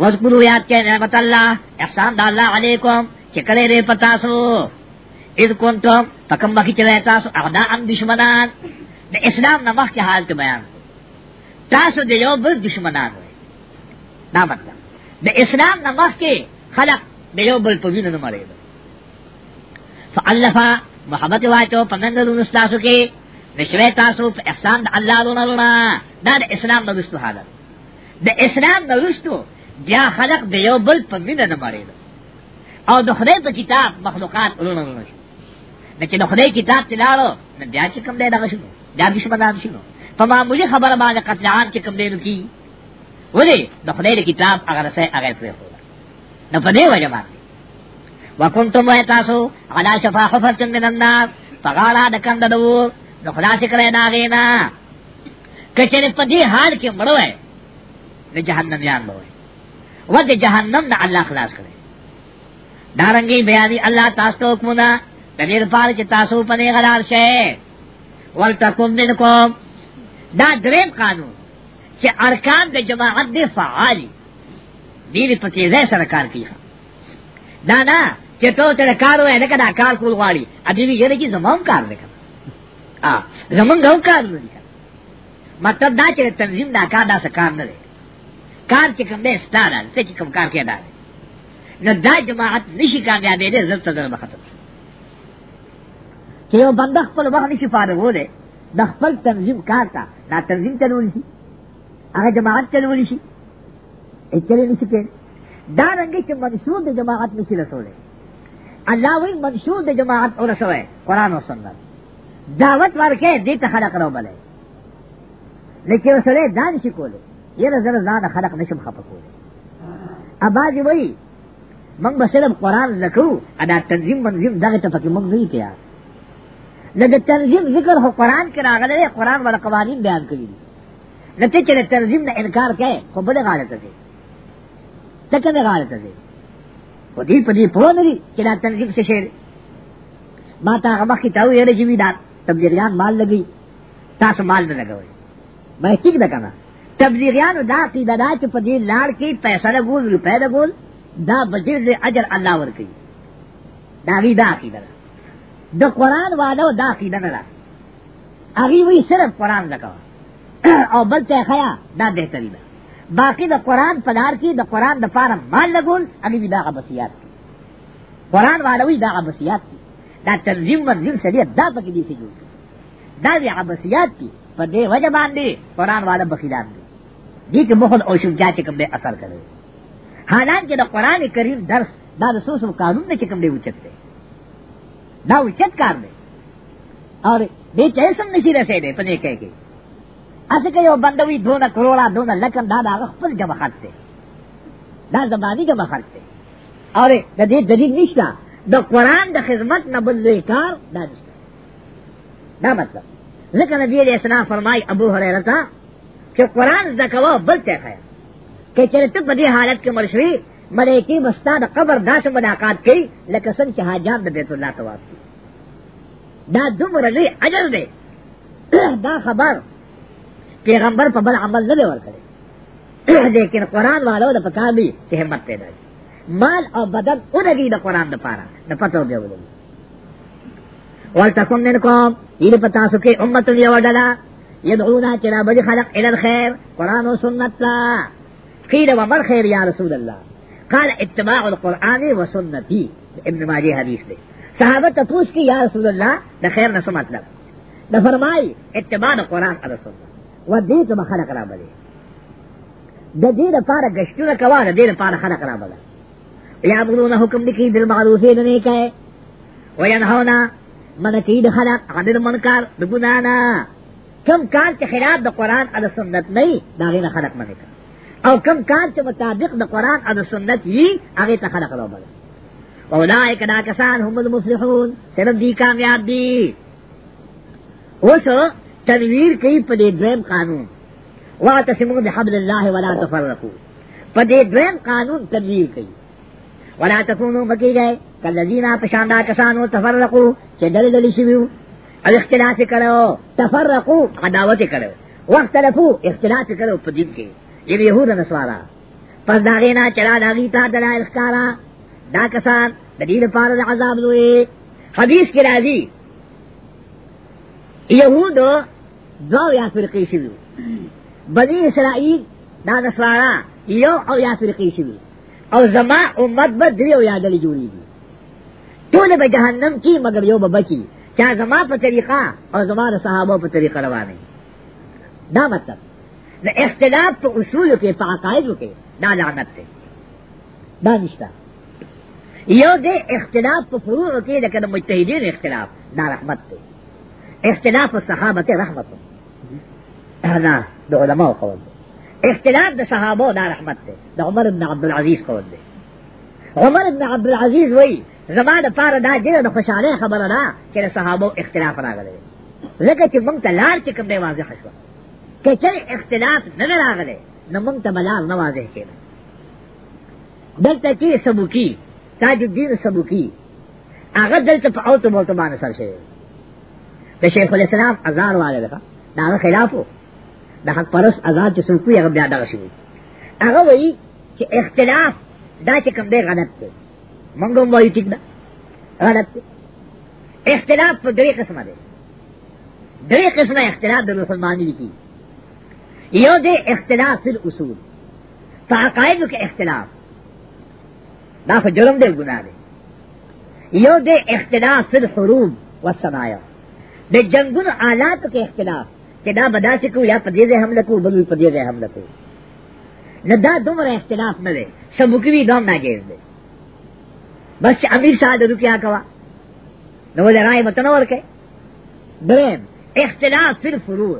وذکروا یاد کې نعمت الله احسان د الله علیکم چې کله ری پتا سو اذ کونتم پکم باقی چلے تاسو اعداء دشمنان د اسلام نه مخکې حالت بیان تاسو د یو بل دشمنان وي دا مطلب د اسلام نه مخکې خلق د یو بل په وینو نه مړېدل فالفا محبت واچو پمند د تاسو کې نشوي تاسو په احسان د الله لونه لونه دا د اسلام نه وستو حالت د اسلام نه وستو بیا خلق د یو بل په وینو نه مړېدل او د خدای په کتاب مخلوقات لونه لونه شو نو چې د خدای کتاب تلاړو نو بیا چې کوم دی دغه شنو دا دشمنان شنو په معمولی خبره باندې قتل عام چې کوم دینو کی ولی د خدای د کتاب هغه سه هغه پرې خو نه په دې وجه باندې وکنتم تاسو علا شفا حفرتم من النار فغالا دکند دو نو خلاص کړی دا غینا کچره په دې حال کې مړو ہے د جهنم یان لوي و د جهنم نه الله خلاص کړي دارنګي بیادی الله تاسو ته حکمونه د دې لپاره چې تاسو په دې غلار شئ ولتکم منکم دا دریم قانون چې ارکان د جماعت دی فعالی دې په کې ځای سره کار کوي دا نه چې ټول تل کار وای نه کدا کار کول غواړي ا دې یې کې زمام کار وکړه ا زمون غو کار وکړه مطلب دا چې تنظیم دا کار دا کار نه دی کار چې کوم دی ستاره ته چې کوم کار کې دا نه دا جماعت نشي کامیابې دې زړه ته ختم شي چې یو بنده خپل وخت نشي فارغ وره د خپل تنظیم کار تا دا تنظیم چلول شي هغه جماعت چلول شي اچلې نشي کې دا رنګ چې منشور د جماعت نشي رسولې الله وی منشور د جماعت اور رسوي قران او سنت دعوت ورکې دې ته خلق راو بلې لیکن سره دان شي کوله یره زره ځان خلق نشم خپه کوله اباځي وی موږ به صرف قران لکو ادا تنظیم منظیم دغه ته پکې موږ نه کیږي لکه تنظیم ذکر هو قران کې راغلی قران ولا قوانین بیان کړی دي لته چې تنظیم نه انکار کړي خو بل غلط دي تکه نه غلط دي و دې په دې په نری چې دا تنظیم څه شي ما تا هغه مخې ته ویل چې وی دا تبلیغیان مال لګي تاسو مال نه لګوي مې ټیک ده کنه تبلیغیان دا چې دا چې په دې لاړ کې پیسې نه ګول روپې نه ګول دا بجې اجر الله ورکړي دا وی دا عقیده ده د قرآن واده او دا قیده نه ده هغې وی صرف قرآن لکوه <clears throat> او بل ته خیا دا بهتري ده باقی د قرآن پدار کې د قرآن د پاره مال لګول هغې دا غبسیات دي قرآن واده وی دا غبسیات دي دا تنظیم منظیم شریعت دا پکې دي چې جوړ دا دی غبسیات دي په دې وجه باندې قرآن واده بخیلان دي دې کې بخل او شجاع چې کوم اثر کوي حالانکه د قرآن کریم درس دا د سوسو قانون نه چې کوم دی وچت دی دا اوچت کار دے اور بے چیسم نشی رسے دے پنے کہہ کے اسے کہ یو بندوی دونا کروڑا دونا لکم دا دا خپل جمع خرچ دے دا زمانی جمع خرچ دے اور دا دے دلیل نشتا دا قرآن دا خدمت نہ بل کار دا نشتا دا مطلب ذکر نبی علیہ السلام فرمائی ابو حریرہ کہ قرآن زکوا بل تے خیر کہ چلے تو بدی حالت کے مرشوی ملیکی مستا د قبر داسه ملاقات کوي لکه څنګه چې حاجات د بیت الله طواف دا دومره لوی اجر دی <clears throat> دا خبر پیغمبر په بل عمل نه دی ورکړی <clears throat> لیکن قران والو د پکا دی چې همت پیدا مال او بدن اونګي د قران د پاره د پتو دی ولې ولتکم منکم یی پتا سکه امه یو ډلا یدعونا چې را بج خلق ال الخير قران او سنت لا قیل ومر خیر یا رسول الله قال اتباع القرآن و سنتی ابن ماجی حدیث دے صحابہ تپوس کی یا رسول اللہ دا خیر نسو مطلب دا فرمائی اتباع دا قرآن ادا سنت و دی تو بخلق را بلے دا دی دا پارا گشتو نکوا دا دی دا پارا خلق را بلے یا بلون حکم لکی دل معروفی دنے کہے و ینہونا منکی دا خلق عدل منکار دا گنانا کم کار کے خلاف دا قرآن ادا سنت نہیں دا غیر خلق منکار او کم کار چې مطابق د قران او د سنت یي هغه ته خلق راو بل اولائک دا کسان هم المفلحون سبب دی کامیاب دی اوس تنویر کوي په دې دویم قانون واعتصموا بحبل الله ولا تفرقوا په دې دویم قانون تنویر کوي ولا تكونوا بکیږئ کلذینا پشاندا کسانو تفرقوا چې دل دل شیو او اختلاف کړو تفرقوا عداوت کړو واختلفوا اختلاف کړو په دین کې یہ یہود نسوارا پس داغے نہ چلا داغی تا دلائل کارا دا کسان دلیل پار عذاب لوئے حدیث کی راضی یہود دو یا فرقی شوی بنی اسرائیل دا نسوارا یو او یا فرقی شوی او زما امت بد دریو یا دلی جوری دی تول به جهنم کی مگر یو بچی چا زما په طریقہ او زما صحابہ په طریقہ روانه دا مطلب نہ اختلاف تو اصول کے پاکائد کے دا لعنت تے دا نشتا یو دے اختلاف تو فروع کے لیکن مجتہدین اختلاف دا رحمت تے اختلاف صحابت رحمت دا دا علماء قول دے اختلاف دا صحابہ دا رحمت تے دا عمر بن عبد العزیز قول دے عمر بن عبد العزیز وئی زمان پار دا جنہ دا خوشحالے خبر دا کہ صحابہ اختلاف را گلے لکه چې موږ ته لار چې کوم دی واضح شوه کہ چاہے اختلاف نہ راغلے نہ منگ تملال نہ واضح کے دلتا کی سبوکی تاج الدین سبوکی هغه دلته په اوت موته باندې سر شوی د شیخ الاسلام ازار والے دغه دا خلافو د حق پرس آزاد چې څوک یې بیا دغه شوی هغه وایي چې اختلاف دا چې کوم دی غلط دی مونږ هم وایو ټیک ده غلط دی اختلاف په درې قسمه دی درې قسمه اختلاف د مسلمانۍ کې یو دے اختلاف فل اصول فاقائد کے اختلاف نہ جرم دے گنا دے یو دے اختلاف فل حروم و سمایا دے جنگن آلات کے اختلاف کہ نہ بدا سکوں یا پدیز ہم لکھوں بلو پدیز ہم لکھوں نہ دا دمر اختلاف نہ دے سمکوی دوم نہ گیز دے بس امیر شاہ نے رکیا کوا نہ وہ رائے متنور کے برین اختلاف صرف فروغ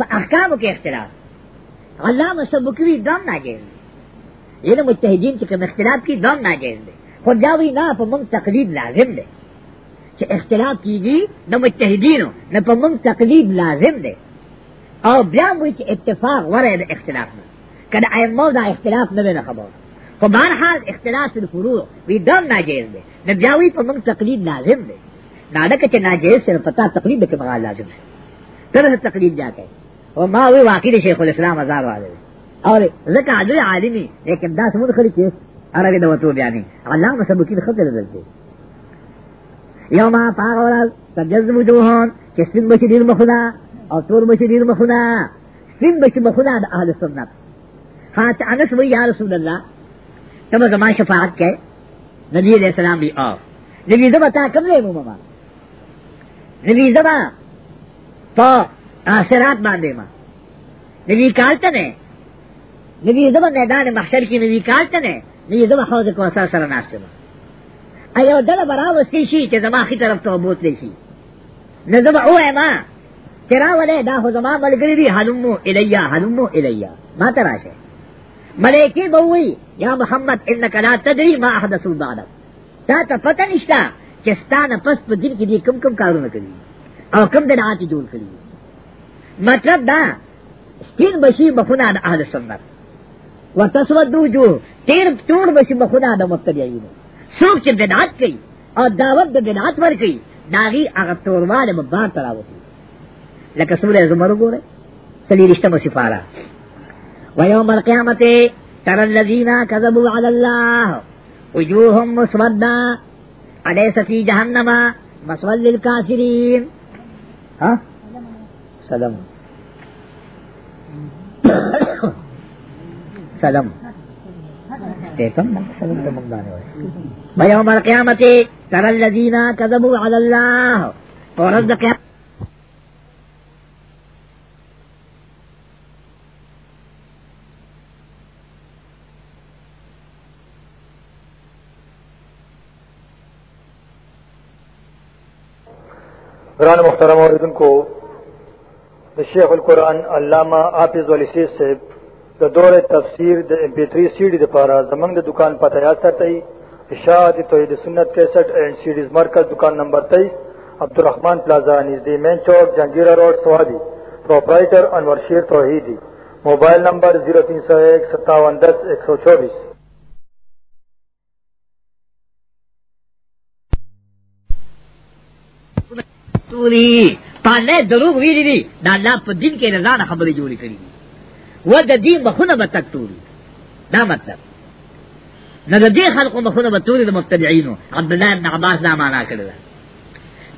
احکام کے اختلاف اللہ مسبکری دم ناجیز دے یہ نہ متحدین کے کم اختلاف کی دم ناجیز دے خود جاوی نہ پمنگ تقلید لازم دے کہ اختلاف کی گی نہ متحدین ہو نہ پمنگ تقلید لازم دے اور بیا ہوئی کہ اتفاق ورد اختلاف میں کد ایمو دا اختلاف نہ نہ خبر کو بہرحال اختلاف الفروع بھی دم ناجیز دے نہ بیاوی پمنگ تقلید لازم دے نہ کہ ناجیز سے پتہ تقلید کے بغیر لازم ہے طرح تقلید جا کے او ما وی واقع دی شیخ الاسلام عذاب والے اور زکا عدل عالمی لیکن دا سمون خلی چیز عربی دوتو بیانی اللہ مسبکین خطر دلتے یوما پاغ ورال تجز وجوہون چی سن بشی دیر مخدا او طور بشی دیر مخدا سن بشی مخدا دا اہل سنت خات انس وی یا رسول اللہ تب زمان شفاعت کے نبی علیہ السلام بھی آو نبی زبا تا کم لے مو مما نبی زبا پا آخرات باندې ما نبی کالته نه نبی زما میدان محشر کې نبی کالته نه نبی زما حوض کوثر سره ناشته ما ایو دل برا وسی شي چې زما خي طرف ته بوت لشي نه زما او ما تیرا ولې دا هو زما ملګری دی حلمو الیا حلمو الیا ما تراشه ملائکی بووی یا محمد انک لا تدری ما احدث بعدک تا ته پته نشته چې ستانه پس په دین کې دي کم کم کارونه کوي او کم د نعاتي جوړ کړي مطلب دا سپین بشی بخدا دا اہل سنت و تسودو جو تیر چوڑ بشی بخدا دا مبتدیعین سوک چی بدعات کئی اور دعوت دا بدعات ور کئی داغی اگر توروال مبار تراوتی لکہ سورہ زمر گو رہے سلی رشتہ مصفارہ ویوم القیامت تر الذین کذبوا علی اللہ وجوہم مسودہ علیس فی جہنم مسول للکافرین ہاں سلام <coughs> سلام تیتم نا سلام تمام دانے واسے بیوم القیامت تر الذین کذبوا علی اللہ اور رد قیامت قرآن مخترم اور کو د شیخ القرآن علامه حافظ ولی صاحب د دوره تفسیر د ام پی 3 سیډي د پاره زمنګ د دکان پته یاد ساتئ اشاعت توحید سنت 61 اینڈ سیډیز مرکز دکان نمبر 23 عبدالرحمن پلازا نږدې مین چوک جنگیرا روډ سوادی پرپرایټر انور شیر توحیدی موبایل نمبر 03015710124 تونی پاله دروغ ویلی دی دا الله په دین کې نه ځان خبرې جوړې کړې و د دې مخونه به تک توري دا مطلب نه د دې خلقو مخونه به توري د مبتدعين عبد الله بن عباس دا معنا کړل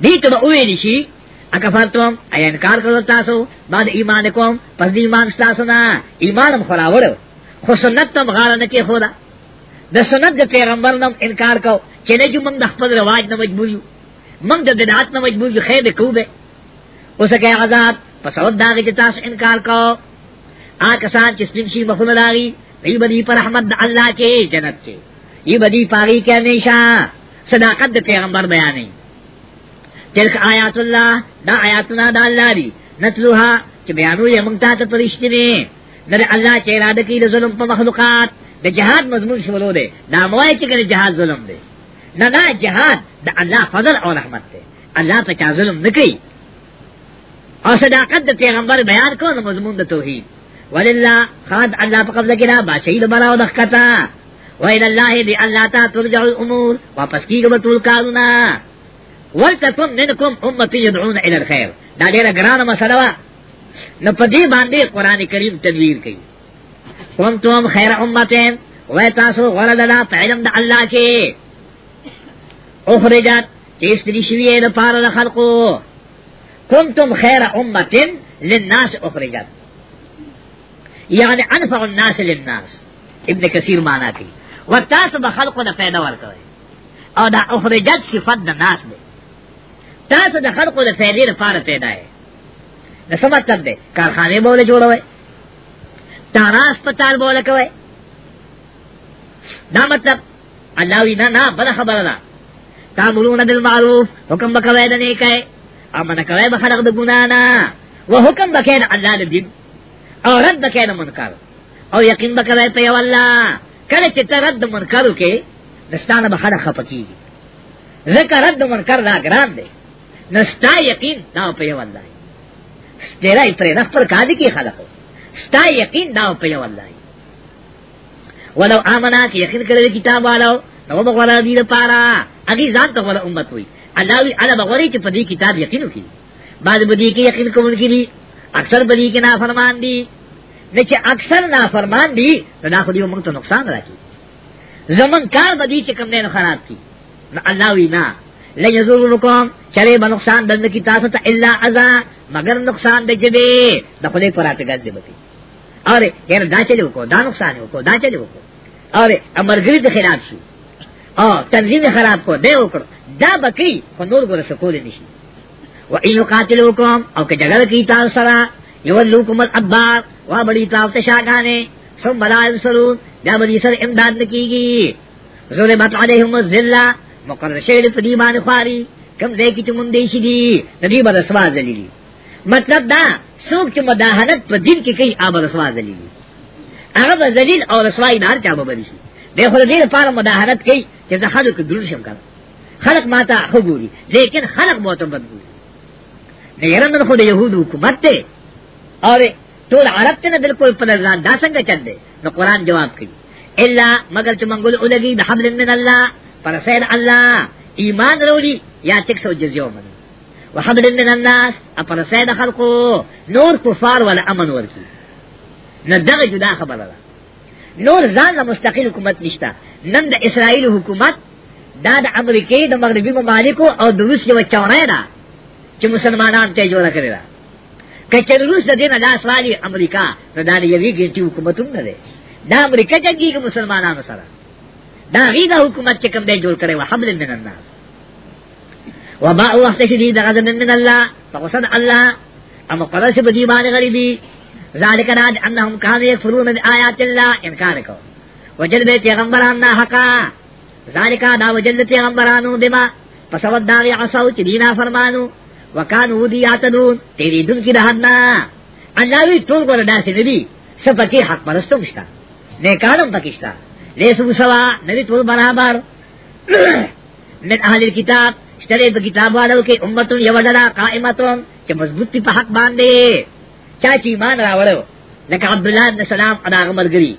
دې ته به ویل شي اکفرتم ای انکار کړو تاسو بعد ایمان کوم پس دې ایمان تاسو نه ایمانم خراوړ خو سنت تم غاړه نه کې خورا د سنت د پیغمبر نم انکار کو چې نه جو موږ د خپل رواج نه مجبور یو موږ د بدعت نه مجبور یو خیر کوو به اسکے عذاب پسود داغی جتاس انکار کو آکسان چسلم شی مخل داغی ای بدی پر احمد اللہ کے جنت کے ای بدی پاگی کے ہمیشہ صداقت پیغمبر بیانی تلک آیات اللہ دا آیات اللہ دا اللہ دی نتلوها چی بیانو یہ منگتا تا پرشتی نے نر اللہ چی ارادہ کی دا ظلم پا مخلوقات دا جہاد مضمون شمولو دے دا موائی چکر جہاد ظلم دے نہ دا جہاد دا اللہ فضل اور رحمت دے اللہ پچا ظلم نکی اور صداقت د پیغمبر بیان کو نو مضمون د توحید وللہ خاد اللہ په قبضه کې را بادشاہی د بلا او د خطا و الى الله دی الله تا ترجع الامور واپس کیږي به ټول کارونه ولتکم منکم امه يدعون الى الخير دا ډیره ګرانه مسله وا نو په دې باندې قران کریم تدویر کوي قوم تم خیر امته و تاسو غره دلا پیغام د الله کې اخرجت چیست دي شویې د پاره د خلقو کنتم خیر امت للناس اخرجت یعنی انفع الناس للناس ابن کثیر مانا کی و تاس بخلق دا فیدا ورکوئے او دا اخرجت صفت دا ناس دے تاس دا خلق دا فیدی رفار پیدا ہے نسو مطلب دے کارخانے بولے جوڑوئے تاراس پتال بولے کوئے دا مطلب اللہ وینا نا بلا خبر دا تامرون بالمعروف حکم بکوئے دنے کئے امن کوي به خلق د ګنا نه و حکم بکین الله د دین او رد بکین منکر او یقین بکوي په یو الله کله چې ته رد منکر وکې دستانه به خلق خپکی ذکر رد منکر دا ګران دی نستا یقین دا په یو الله ستیرا پر نه پر کاج کی خلق ستا یقین دا په یو الله ولو امنا کې یقین کړل کتاب والو نو بغلا دې لپاره اږي ځان ته ولا امت وي علاوی علا بغوری چی پدی کتاب یقینو کی بعد بدی کی یقین کون کی دی اکثر بدی کی نافرمان دی نچے اکثر نافرمان دی تو دا خودی ومنگ تو نقصان را کی زمن کار بدی چی کم دینو خراب کی اللہوی نا لیزورنکم چرے با نقصان دند کی تاستا الا ازا مگر نقصان دے جبے دا خودی پرات گز بتی اور یعنی دا چلے وکو دا نقصان وکو دا چلے وکو اور امرگری دے خلاف شو اور تنظیم خراب کو دے وکڑو دا بکی خو نور ګره سکول نشي و ان یقاتلوکم او که جګړه کی تاسو سره یولوکم الابار وا بڑی تاسو شاګانه سم بلا انصرون دا بری سر امداد نکیږي ظلمت علیهم الذلہ مقرر شیر پدی باندې خواري کم ځای کې چې مونږ دیشي دي ندی بر سوا ذلیلی مطلب دا څوک چې مداهنت په دین کې کوي آب رسوا ذلیلی هغه ذلیل او رسوای نه هر چا به بری شي دغه دې لپاره مداهنت کوي چې زه حد کې دل شم کړم خلق ماتا خو ګوري لیکن خلق موته بد ګوري نه یره خو د يهودو حکومت ته اور ټول عرب ته بالکل په ځان دا څنګه چل دی نو قران جواب کوي الا مگر چې منګول اولګي د حبل من الله پر سید الله ایمان وروړي یا تک سو جزیو من وحبل من الناس پر سید خلقو نور کفار ولا امن ورکی نه دغه جدا خبره ده نور ځان مستقل حکومت نشته نن د اسرائیل حکومت دا د امریکای د مغربي ممالکو او د روس یو چونه ده چې مسلمانان ته جوړه کړی ده کچې روس د دې نه داس والی امریکا نه دا یوې ګټي حکومتونه ده دا امریکا جنګي مسلمانانو سره دا غي دا حکومت چې کوم دی جوړ کړی و حمل من الناس وباء وقت شدید غضب من الله فقصد الله اما قرش بدی باندې غریبی ذالک راد انهم كانوا يكفرون من آیات الله انکار کو وجل به پیغمبران نه حقا ذالکا دا وجل پیغمبرانو دما پسود داغی عصاو چی دینا فرمانو وکانو دی آتنون تیری دن کی دہننا اللہ وی طول کو رڈا سے نبی سب پکی حق پرستو کشتا نیکانم پکشتا لیسو سوا نبی طول برابر <clears throat> من اہل کتاب شترے بکتاب والو کے امتن یوڈنا قائمتن چی مضبوط پی پا حق باندے چاچی ایمان راولو لکہ عبداللہ بن سلام اداغ مرگری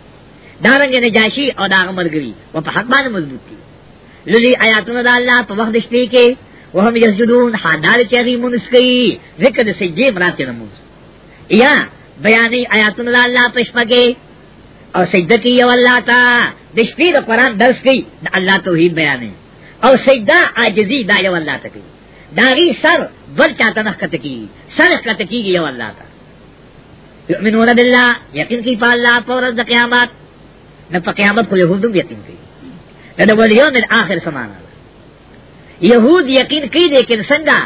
دارنگ نجاشی او داغ مرگری و پا حق بان مضبوط تی للی آیاتون دا اللہ پا وقت دشتی کے وهم یسجدون حاندار چیغی منسکی ذکر دا سجی مرات نموز یا بیانی آیاتون دا اللہ پا شپکے او سجدہ کی یو اللہ تا دشتی دا قرآن درس کی دا اللہ توحید بیانی او سجدہ آجزی دا یو اللہ تا کی داغی سر بل چاہتا نخکت کی سر اخکت کی یو اللہ تا یؤمنون باللہ یقین کی پا اللہ پورت دا قیامات نہ قیامت کو یہود یقین کی نہ ولیوم آخر سمانا یہود یقین کی لیکن سنگا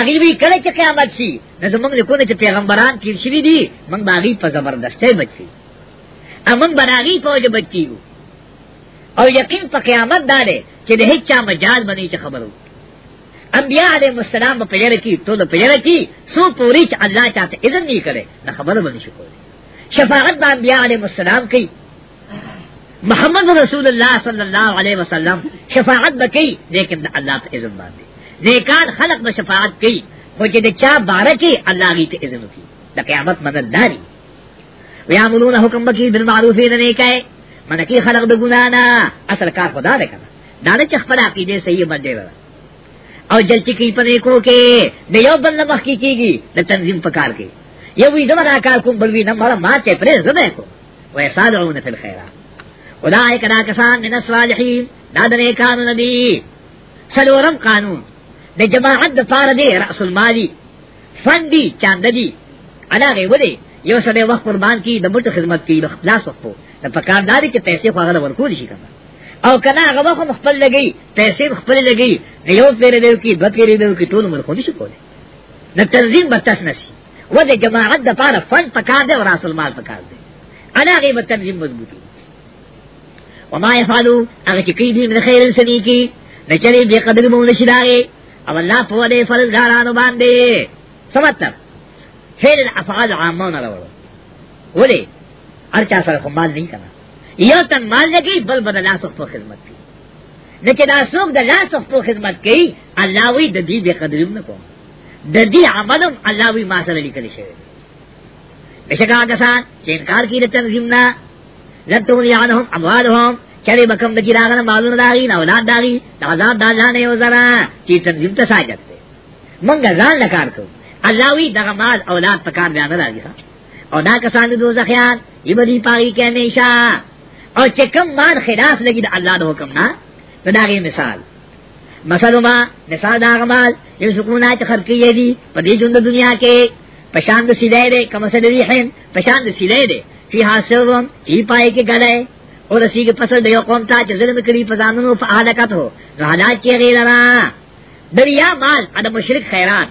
اغیبی کرے چ قیامت سی نہ زمنگ نے کونے چ پیغمبران کی شری دی من باغی پر زبردست ہے بچی امن براغی فوج بچی ہو اور یقین پر قیامت دارے کہ دہی چا مجاز بنی چ خبر ہو انبیاء علیہ السلام پیجر کی تو پیجر کی سو پوری چ اللہ چاہتے اذن نہیں کرے نہ خبر بنی شکر شفاعت با انبیاء علیہ السلام کی محمد رسول اللہ صلی اللہ علیہ وسلم شفاعت با کی لیکن اللہ تا عزم باندے نیکان خلق با شفاعت کی خوچے دے چاہ بارہ کی اللہ کی تا عزم کی دا قیامت مدد داری ویاملون حکم بکی بالمعروفی ننے کہے من کی خلق دا گنانا اصل کار خدا دے کنا دانے چخ پر عقیدے صحیح بندے ورہ اور جلچی کی پر ایکو کے دیو بل نمخ کی کی گی دا تنظیم پکار کے یہ وی دمرا کار کم بلوی نمارا ماتے پریز دمے کو ویسادعون فی الخیرات اولائک دا کسان من الصالحین دا د نیکانو ندی سلورم قانون د جماعت د پاره دی راس المالی فندی چاندی ادا غي ودی یو سره وخت قربان کی د بوت خدمت کی اخلاص وکړو د پکارداري چې پیسې خو هغه ورکول شي کنه او کنه هغه وخت خپل لګي پیسې خپل لګي یو پیر دیو کی دو پیر دیو کی ټول مر خو دي شو کوله د تنظیم بتس نشي و د جماعت د پاره فند پکار دی او راس المال پکار دی ادا غي به تنظیم مضبوطی وما يفعلوا اگر چکی دی من خیر سنی کی نچلی بے قدر مون شداغی او اللہ پو دے فرض دارانو باندے سمتنا خیر الافعال عامون روڑو ولی ارچا سر خمال نہیں کنا یو تن مال نکی بل بل اللہ سخ پر خدمت کی لیکن دا سوک دا لا سخ پر خدمت کی اللہ وی دا دی بے قدرم نکو دا دی عملم اللہ وی ماسر لکل شوید بشکا کسان چینکار کی دا تنظیم نا لتغنی عنهم اموالهم چوی بکم دکی راغن مالون داغی اولاد داغی عذاب دا جانے و ذرا چی تنظیم تا ساجت دے منگا زان لکار کو اللہ وی دغا مال اولاد پکار بیانا داگی سا او دا کسان دو زخیان یہ بدی پاگی کہنے شا او چکم مال خلاف لگی دا اللہ دا حکم نا تو داغی مثال مثل ما مثال داغ مال یو سکونہ چی خرکی دی پدی جند دنیا کے پشاند سیدے دے کمسل ریحن پشاند سیدے دے فی حاصل چی پائے کے گلے اور اسی کے پسل دیو قوم تا چھ ظلم کری فزاننو فعالکت ہو نو حالات کی غیر را دریا مال ادا مشرک خیرات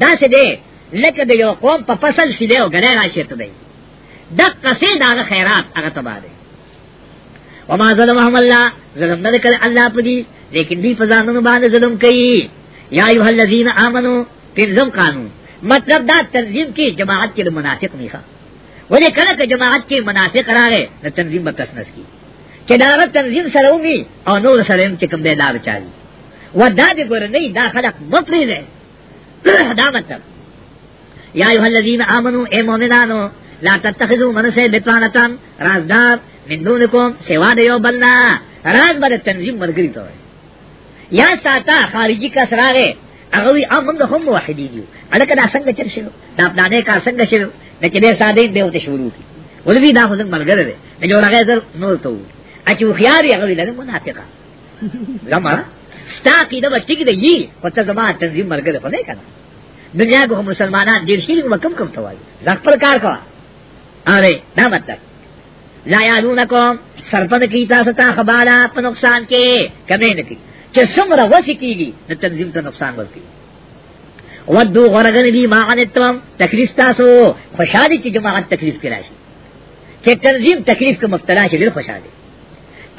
دا سے دے لکہ دیو قوم پا پسل سی دیو گلے را شرط دے دق قصے داغ خیرات اگر تبا دے وما ظلمهم الله ظلم نه کړ الله پدی لیکن دی فزانونو باندې ظلم کوي یا ایه الذین آمنو تنظیم قانون مطلب دا تنظیم کی جماعت کې مناسب نه ښه ولی کله که جماعت کې منافق راغې نو تنظیم به کس نس کی چې دا تنظیم سره ومي او نور سره هم چې کوم دی دا بچاري ودا دې ګور نه دا خلق مپری نه <clears throat> دا مطلب یا ایه الذین آمنو اے مومنانو لا تتخذوا منسه بطانتان رازدار من دونکم سوا دیو بلنا راز بر تنظیم مرګری ته یا ساتا خارجي کس راغې هغه وی امن هم وحدي دیو الکه دا څنګه چل شنو دا پلانې کا څنګه شنو نه چې به صادق دی او ته شروع کی ولوی دا خو څنګه ملګری دی نه جوړ هغه زر نور ته وو اچو خيار یې غوي لنه منافقه <laughs> زما ستا کی دا ټیک دی یی او ته زما تنظیم مرګره په نه کنه دنیا کو مسلمانان ډیر شي کوم کم کم توای ځ خپل کار کا اره دا مطلب لا یالونکم سرپد کی تاسو ته خبره په نقصان کې کمه نه کی چې څومره وسی کیږي د تنظیم ته نقصان ورکړي ودو غرغن دی ما غنتم تکلیف تاسو خوشاله چې جماعت تکلیف کرا شي چې تنظیم تکلیف کې مبتلا شي ډیر خوشاله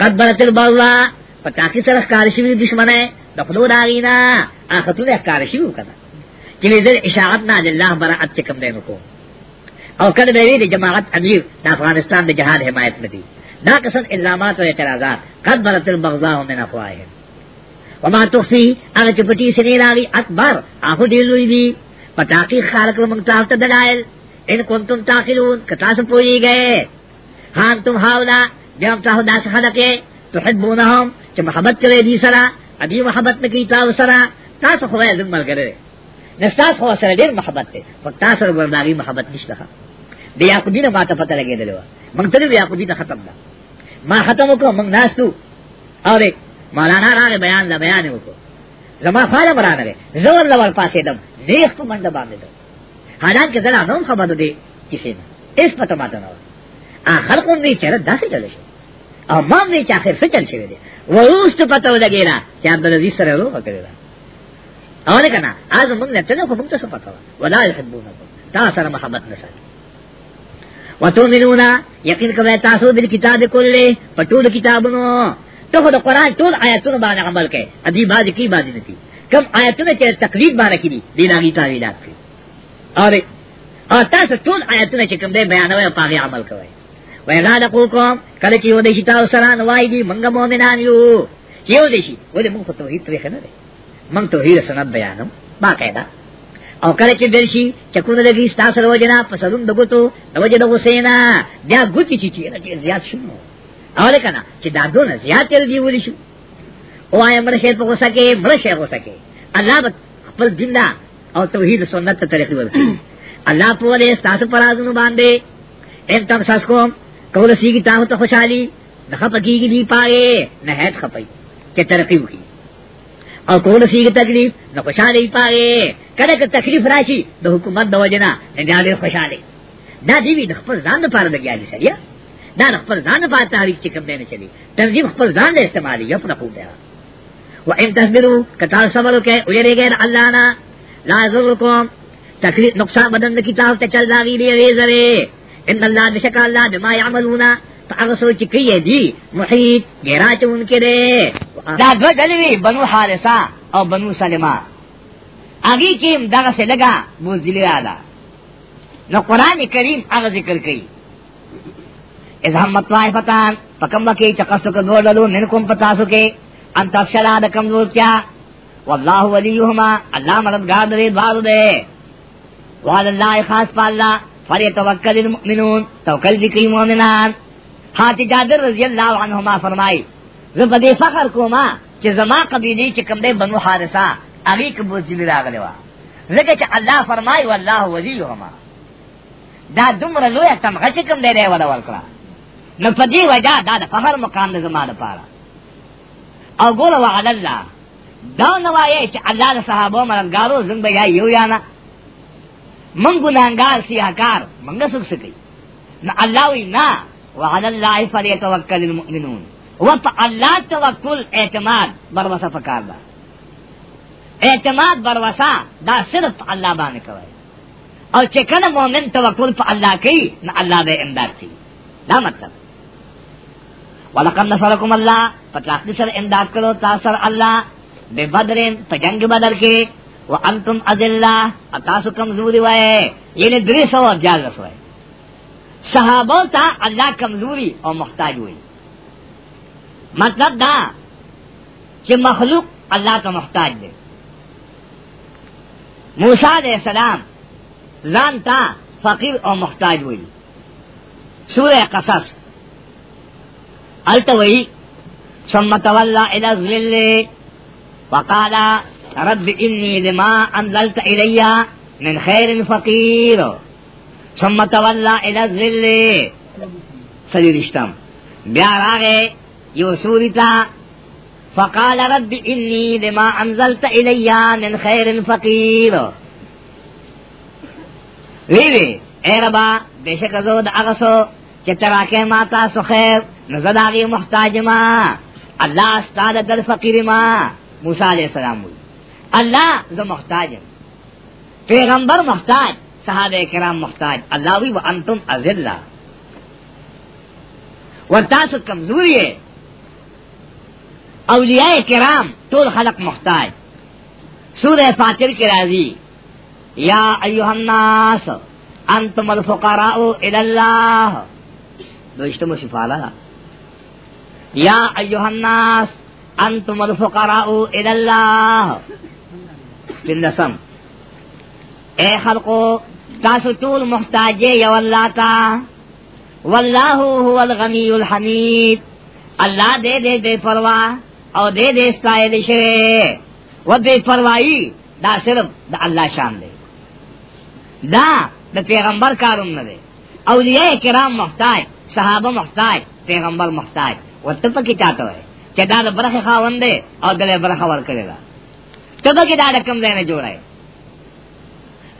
قد برت البلا پتا کی سره کار شي دشمن ہے دخلو داغینا اخته نه کار شي وکړه چې دې اشاعت نه الله برات کم دین کو او کله به دې جماعت امیر د افغانستان د جهاد حمایت ندی دا قسم علامات او اعتراضات قد برت البغضاء من افواههم وما تخفی اگر چپٹی سنی راغی اکبر آخو دیلوی دی پتاقی خالق لمنگتاف تا دلائل ان کنتم تاقلون کتاس پوئی گئے ہاں تم ہاولا جب تاہو داس خلقے تحبونہم چا محبت کرے دی سرا ابھی محبت نکی تاو سرا تاس خوئے زمال کرے نستاس خوئے سرے دیر محبت تے فکتا سر برداری محبت نشتخا دی یاقوبی نه ماته پته لګېدل و مونږ ته یاقوبی ته ختم ده ما ختم وکړ مونږ ناستو اوره مولانا راغه بیان دا بیان وکړو زما فال مراد ده زور لور پاسې دم زیخ په منډه باندې ده حالان کې زنا نوم خبر دي کسی نه اس پته ماته نه اخر کو نه چیرې داسې چل شي او ما نه چې اخر څه چل شي دي وروست پته ولګی را چې عبد العزيز سره ورو وکړل او نه کنه از موږ نه ته کوم څه پته ولا يحبونكم تا سره محبت نشته وتؤمنون یقین کوي تاسو بل کتاب کولې پټول کتابونو تو خود قرآن ټول آیتونو باندې عمل کوي ادي باز کی باز نه دي کوم آیتونه چې تقلید باندې کړي دي لاغي تعلیلات کوي اره او تاسو ټول آیتونه چې کوم دې بیانوي او پاغي عمل کوي ویلا لکو کوم کله چې ودې شي تاسو سره وای دي منګ مؤمنان یو چې ودې شي ولې موږ په توحید ته نه دي موږ توحید سنت بیانم باقاعده او کله چې درشي چکونه لګي تاسو وروجنا پسلون دغه تو نوجه د حسینا بیا ګوتی چې چې زیات شونه اول کنا چې دا دونه زیات تل دی ولی شو او آیا مرشه په غوسه کې مرشه غوسه کې الله به خپل دین او توحید سنت ته طریقې ورکړي الله په ولې تاسو پر ازنو باندې ان تم ساس کوم کول سی کی تاسو ته خوشحالي نه خپګیږي دی پاره نه هټ خپي چې ترقی وکړي او کول سی کی تکلیف نه خوشحالي پاره کله که تکلیف راشي د حکومت د وجنه نه ډېر خوشحالي دا دی وی د خپل ځان لپاره د ګیالي سره دا خپل ځان په تاریخ کې کوم نه چلی ترجیح خپل ځان له استعمال یې خپل خو دی و ان تصبروا کتا صبر وکي او یې غیر الله نه لا یذرکم تکلیف نقصان بدن کتاب ته چل راغی دی ویزره ان الله بشک الله بما يعملون هغه سوچ کوي دی محیط ګراچون کې دی دا غلوی بنو حارثه او بنو سلمہ اگی کیم دغه سے لگا بوزلی اعلی نو قران کریم هغه ذکر کوي اذهب مطائفتان فکم وکی چقصو کدو للو منکم پتاسو کے انتا افشلا دکم دور کیا واللہ ولیہما اللہ مددگار دے دوار دے واللہ خاص پا اللہ فلیتوکل المؤمنون توکل ذکری مومنان حاتی جادر رضی اللہ عنہما فرمائی زبدی فخر کوما چې زما قبیلی چې کم دے بنو حارسا اغی کبوز جلی راغلی وا زکر چا اللہ فرمائی واللہ ولیہما دا دمر لویا تمغچ کم دے دے والا ورکلا نو پدی وجہ دا د فخر مقام د زما لپاره او ګور وعد الله دا نوایې چې الله د صحابه مرنګارو زنده یا یو یا نه من ګناګار سیاکار منګه سک سکی نو الله وی نه وعد الله فليتوکل المؤمنون وط الله توکل اعتماد بر وسه فکار دا اعتماد بر وسه دا صرف الله باندې کوي او چې کله مؤمن توکل په الله کوي نو الله به امداد کوي دا مطلب ولقد نصرکم الله پتاختی سر امداد کرو تاثر الله بے بدرین پجنگ بدر کے وانتم اذلہ اتاسو کمزوری وائے یعنی دری سو اور جال رسوائے صحابوں تا اللہ کمزوری اور محتاج ہوئی مطلب دا کہ مخلوق اللہ کا محتاج دے موسیٰ علیہ السلام لانتا فقیر اور محتاج ہوئی سورہ قصص التوئی ثم تولى الى الظل وقال رب اني لما انزلت الي من خير فقير ثم تولى الى الظل سلیرشتم بیا راغه یو سوریتا فقال رب اني لما انزلت الي من خير فقير وی وی اے ربا بے شک زود اغسو چترا کے ماتا سخیب خیر نزد محتاج ما الله استاد در فقیر ما موسی علیہ السلام وی الله زه محتاج پیغمبر محتاج صحابہ کرام محتاج الله وی وانتم اذلہ ورتاسو کمزوری ہے اولیاء کرام طول خلق محتاج سورہ فاتر کے راضی یا ایوہ الناس انتم الفقراء الاللہ رشتم سفالہ یا ایوہ الناس انتم الفقراء الاللہ پندسم اے خلقو تاسو ټول محتاج یو الله تا والله هو الغنی الحمید الله دې دې بے پروا او دې دې استایل شي و دې پروايي دا صرف د الله شان دی دا د پیغمبر کاروم نه دی اولیاء کرام محتاج صحابه محتاج پیغمبر محتاج ورته پکې چاته وای چې دا د برخه خاوندې او دغه برخه ورکړي دا ته پکې دا رقم نه جوړای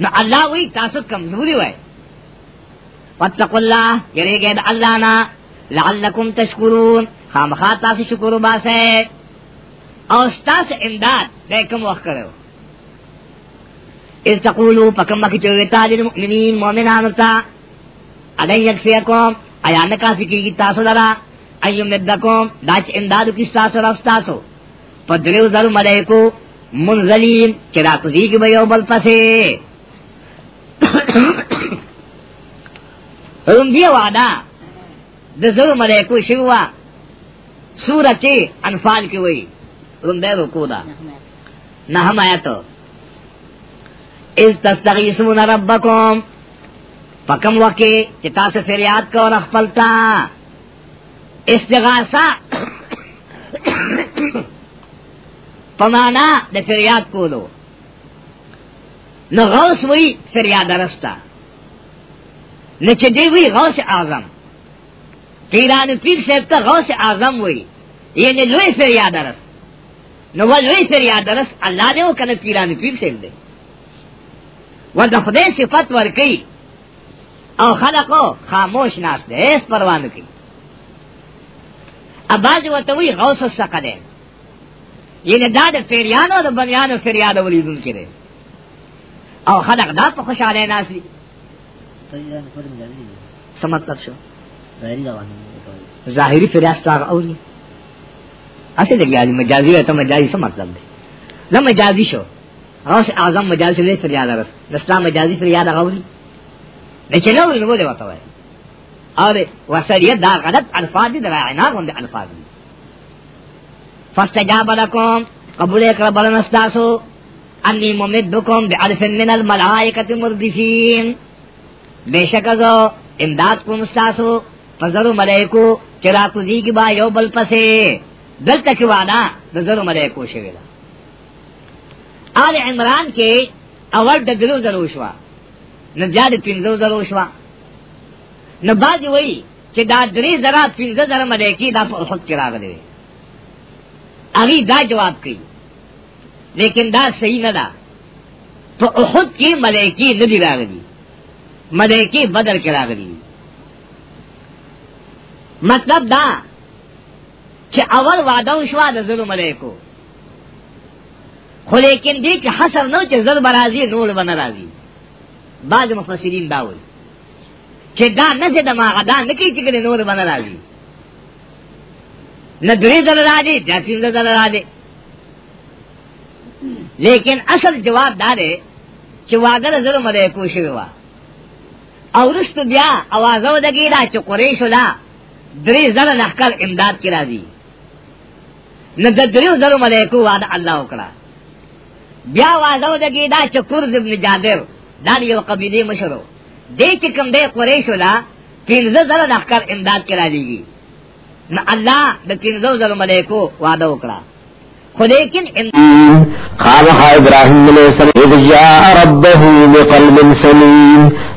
نو الله وی تاسو کمزوري وای واتقوا الله یریګه د الله نه لعلکم تشکرون خامخا تاسو شکر وباسه او تاسو امداد به کوم وخت کړو استقولوا پکم مکی چوي تا دي مؤمنین مؤمنانو ته الی یکفیکم آیا نکا سکی گی تاسو لرا ایم ندکوم داچ امدادو کی ستاسو رفتاسو پا دلیو ذر ملیکو منزلین چرا کزیگ بیو بل پسے رم دی وعدا د ذر ملیکو شیوا سورت انفال کی وئی رم دے رکو دا نحم آیتو اذ تستغیسون ربکم پکم وکی چتا سے فریاد کو رخ پلتا اس جگہ سا پمانا د فریاد کو لو نہ غوث ہوئی فریاد رستہ نہ چی ہوئی غوث اعظم ایران پیر صاحب تو غوث اعظم ہوئی یعنی لوئی فریاد رس نہ وہ لوئی فریاد رس اللہ نے وہ کل پیران پیر صاحب دے وہ دفدے صفت ورکی او خلقو خاموش ناس دے ایس پروانو کی اب بازی وطوی غوث السقہ دے یعنی دا دا فیریانو دا بنیانو فیریانو ولیدون کی دے او خلق دا پا خوش آلے ناس دی سمطلب شو ظاہری فریاست آغا اولی اسے دے گیالی مجازی ویتا مجازی سمطلب دے دا مجازی شو غوث اعظم مجازی لے فریاد رس دستا مجازی فریاد آغا اولی د چلو لږه دی وته وای اره وسریه دا غلط الفاظ دي دا عنا غوند الفاظ دي فاستجاب لكم قبول کړه بل نستاسو انی ممدکم بعرف من الملائکه مردفین بیشک زو امداد کوم استاسو فزر ملائکو چرا کوزی کی با یو بل پسې دلته کې وانا زر ملائکو شویلا آل عمران کې اول د دلو دلو شوا نو بیا د پنځو زرو شوا نو باج وای چې دا درې زرا پنځه زره مده کې دا په حق کې راغلي هغه دا جواب کوي لیکن دا صحیح نه ده په احد کې ملایکی نه دی راغلي ملایکی بدر کې راغلي مطلب دا چې اول وعده وشوا د زلو ملایکو خو لیکن دې کې حسر نو چې زل برازي نور بن راځي بعض مفسرین داوی چې دا نه چې دماغ دا نه کوي چې ګنې نور باندې راځي نه درې دل راځي جاتین دل راځي لیکن اصل جواب دا دی چې واګر زړه مده کوشي وا او رست بیا आवाज او دګی دا چې قریش ولا درې زل لخر امداد کی راځي نه د درې زل ملائکو وعده الله وکړه بیا आवाज او دګی دا چې قرز ابن جابر دان یو قبیله مشرو دې چې کوم دې قریش ولا پینځه زره د احکار امداد کرا دیږي نو الله د پینځه زره ملائکو وعده وکړه خو لیکن خامخ ابراهيم عليه السلام اذ جاء ربه بقلب سليم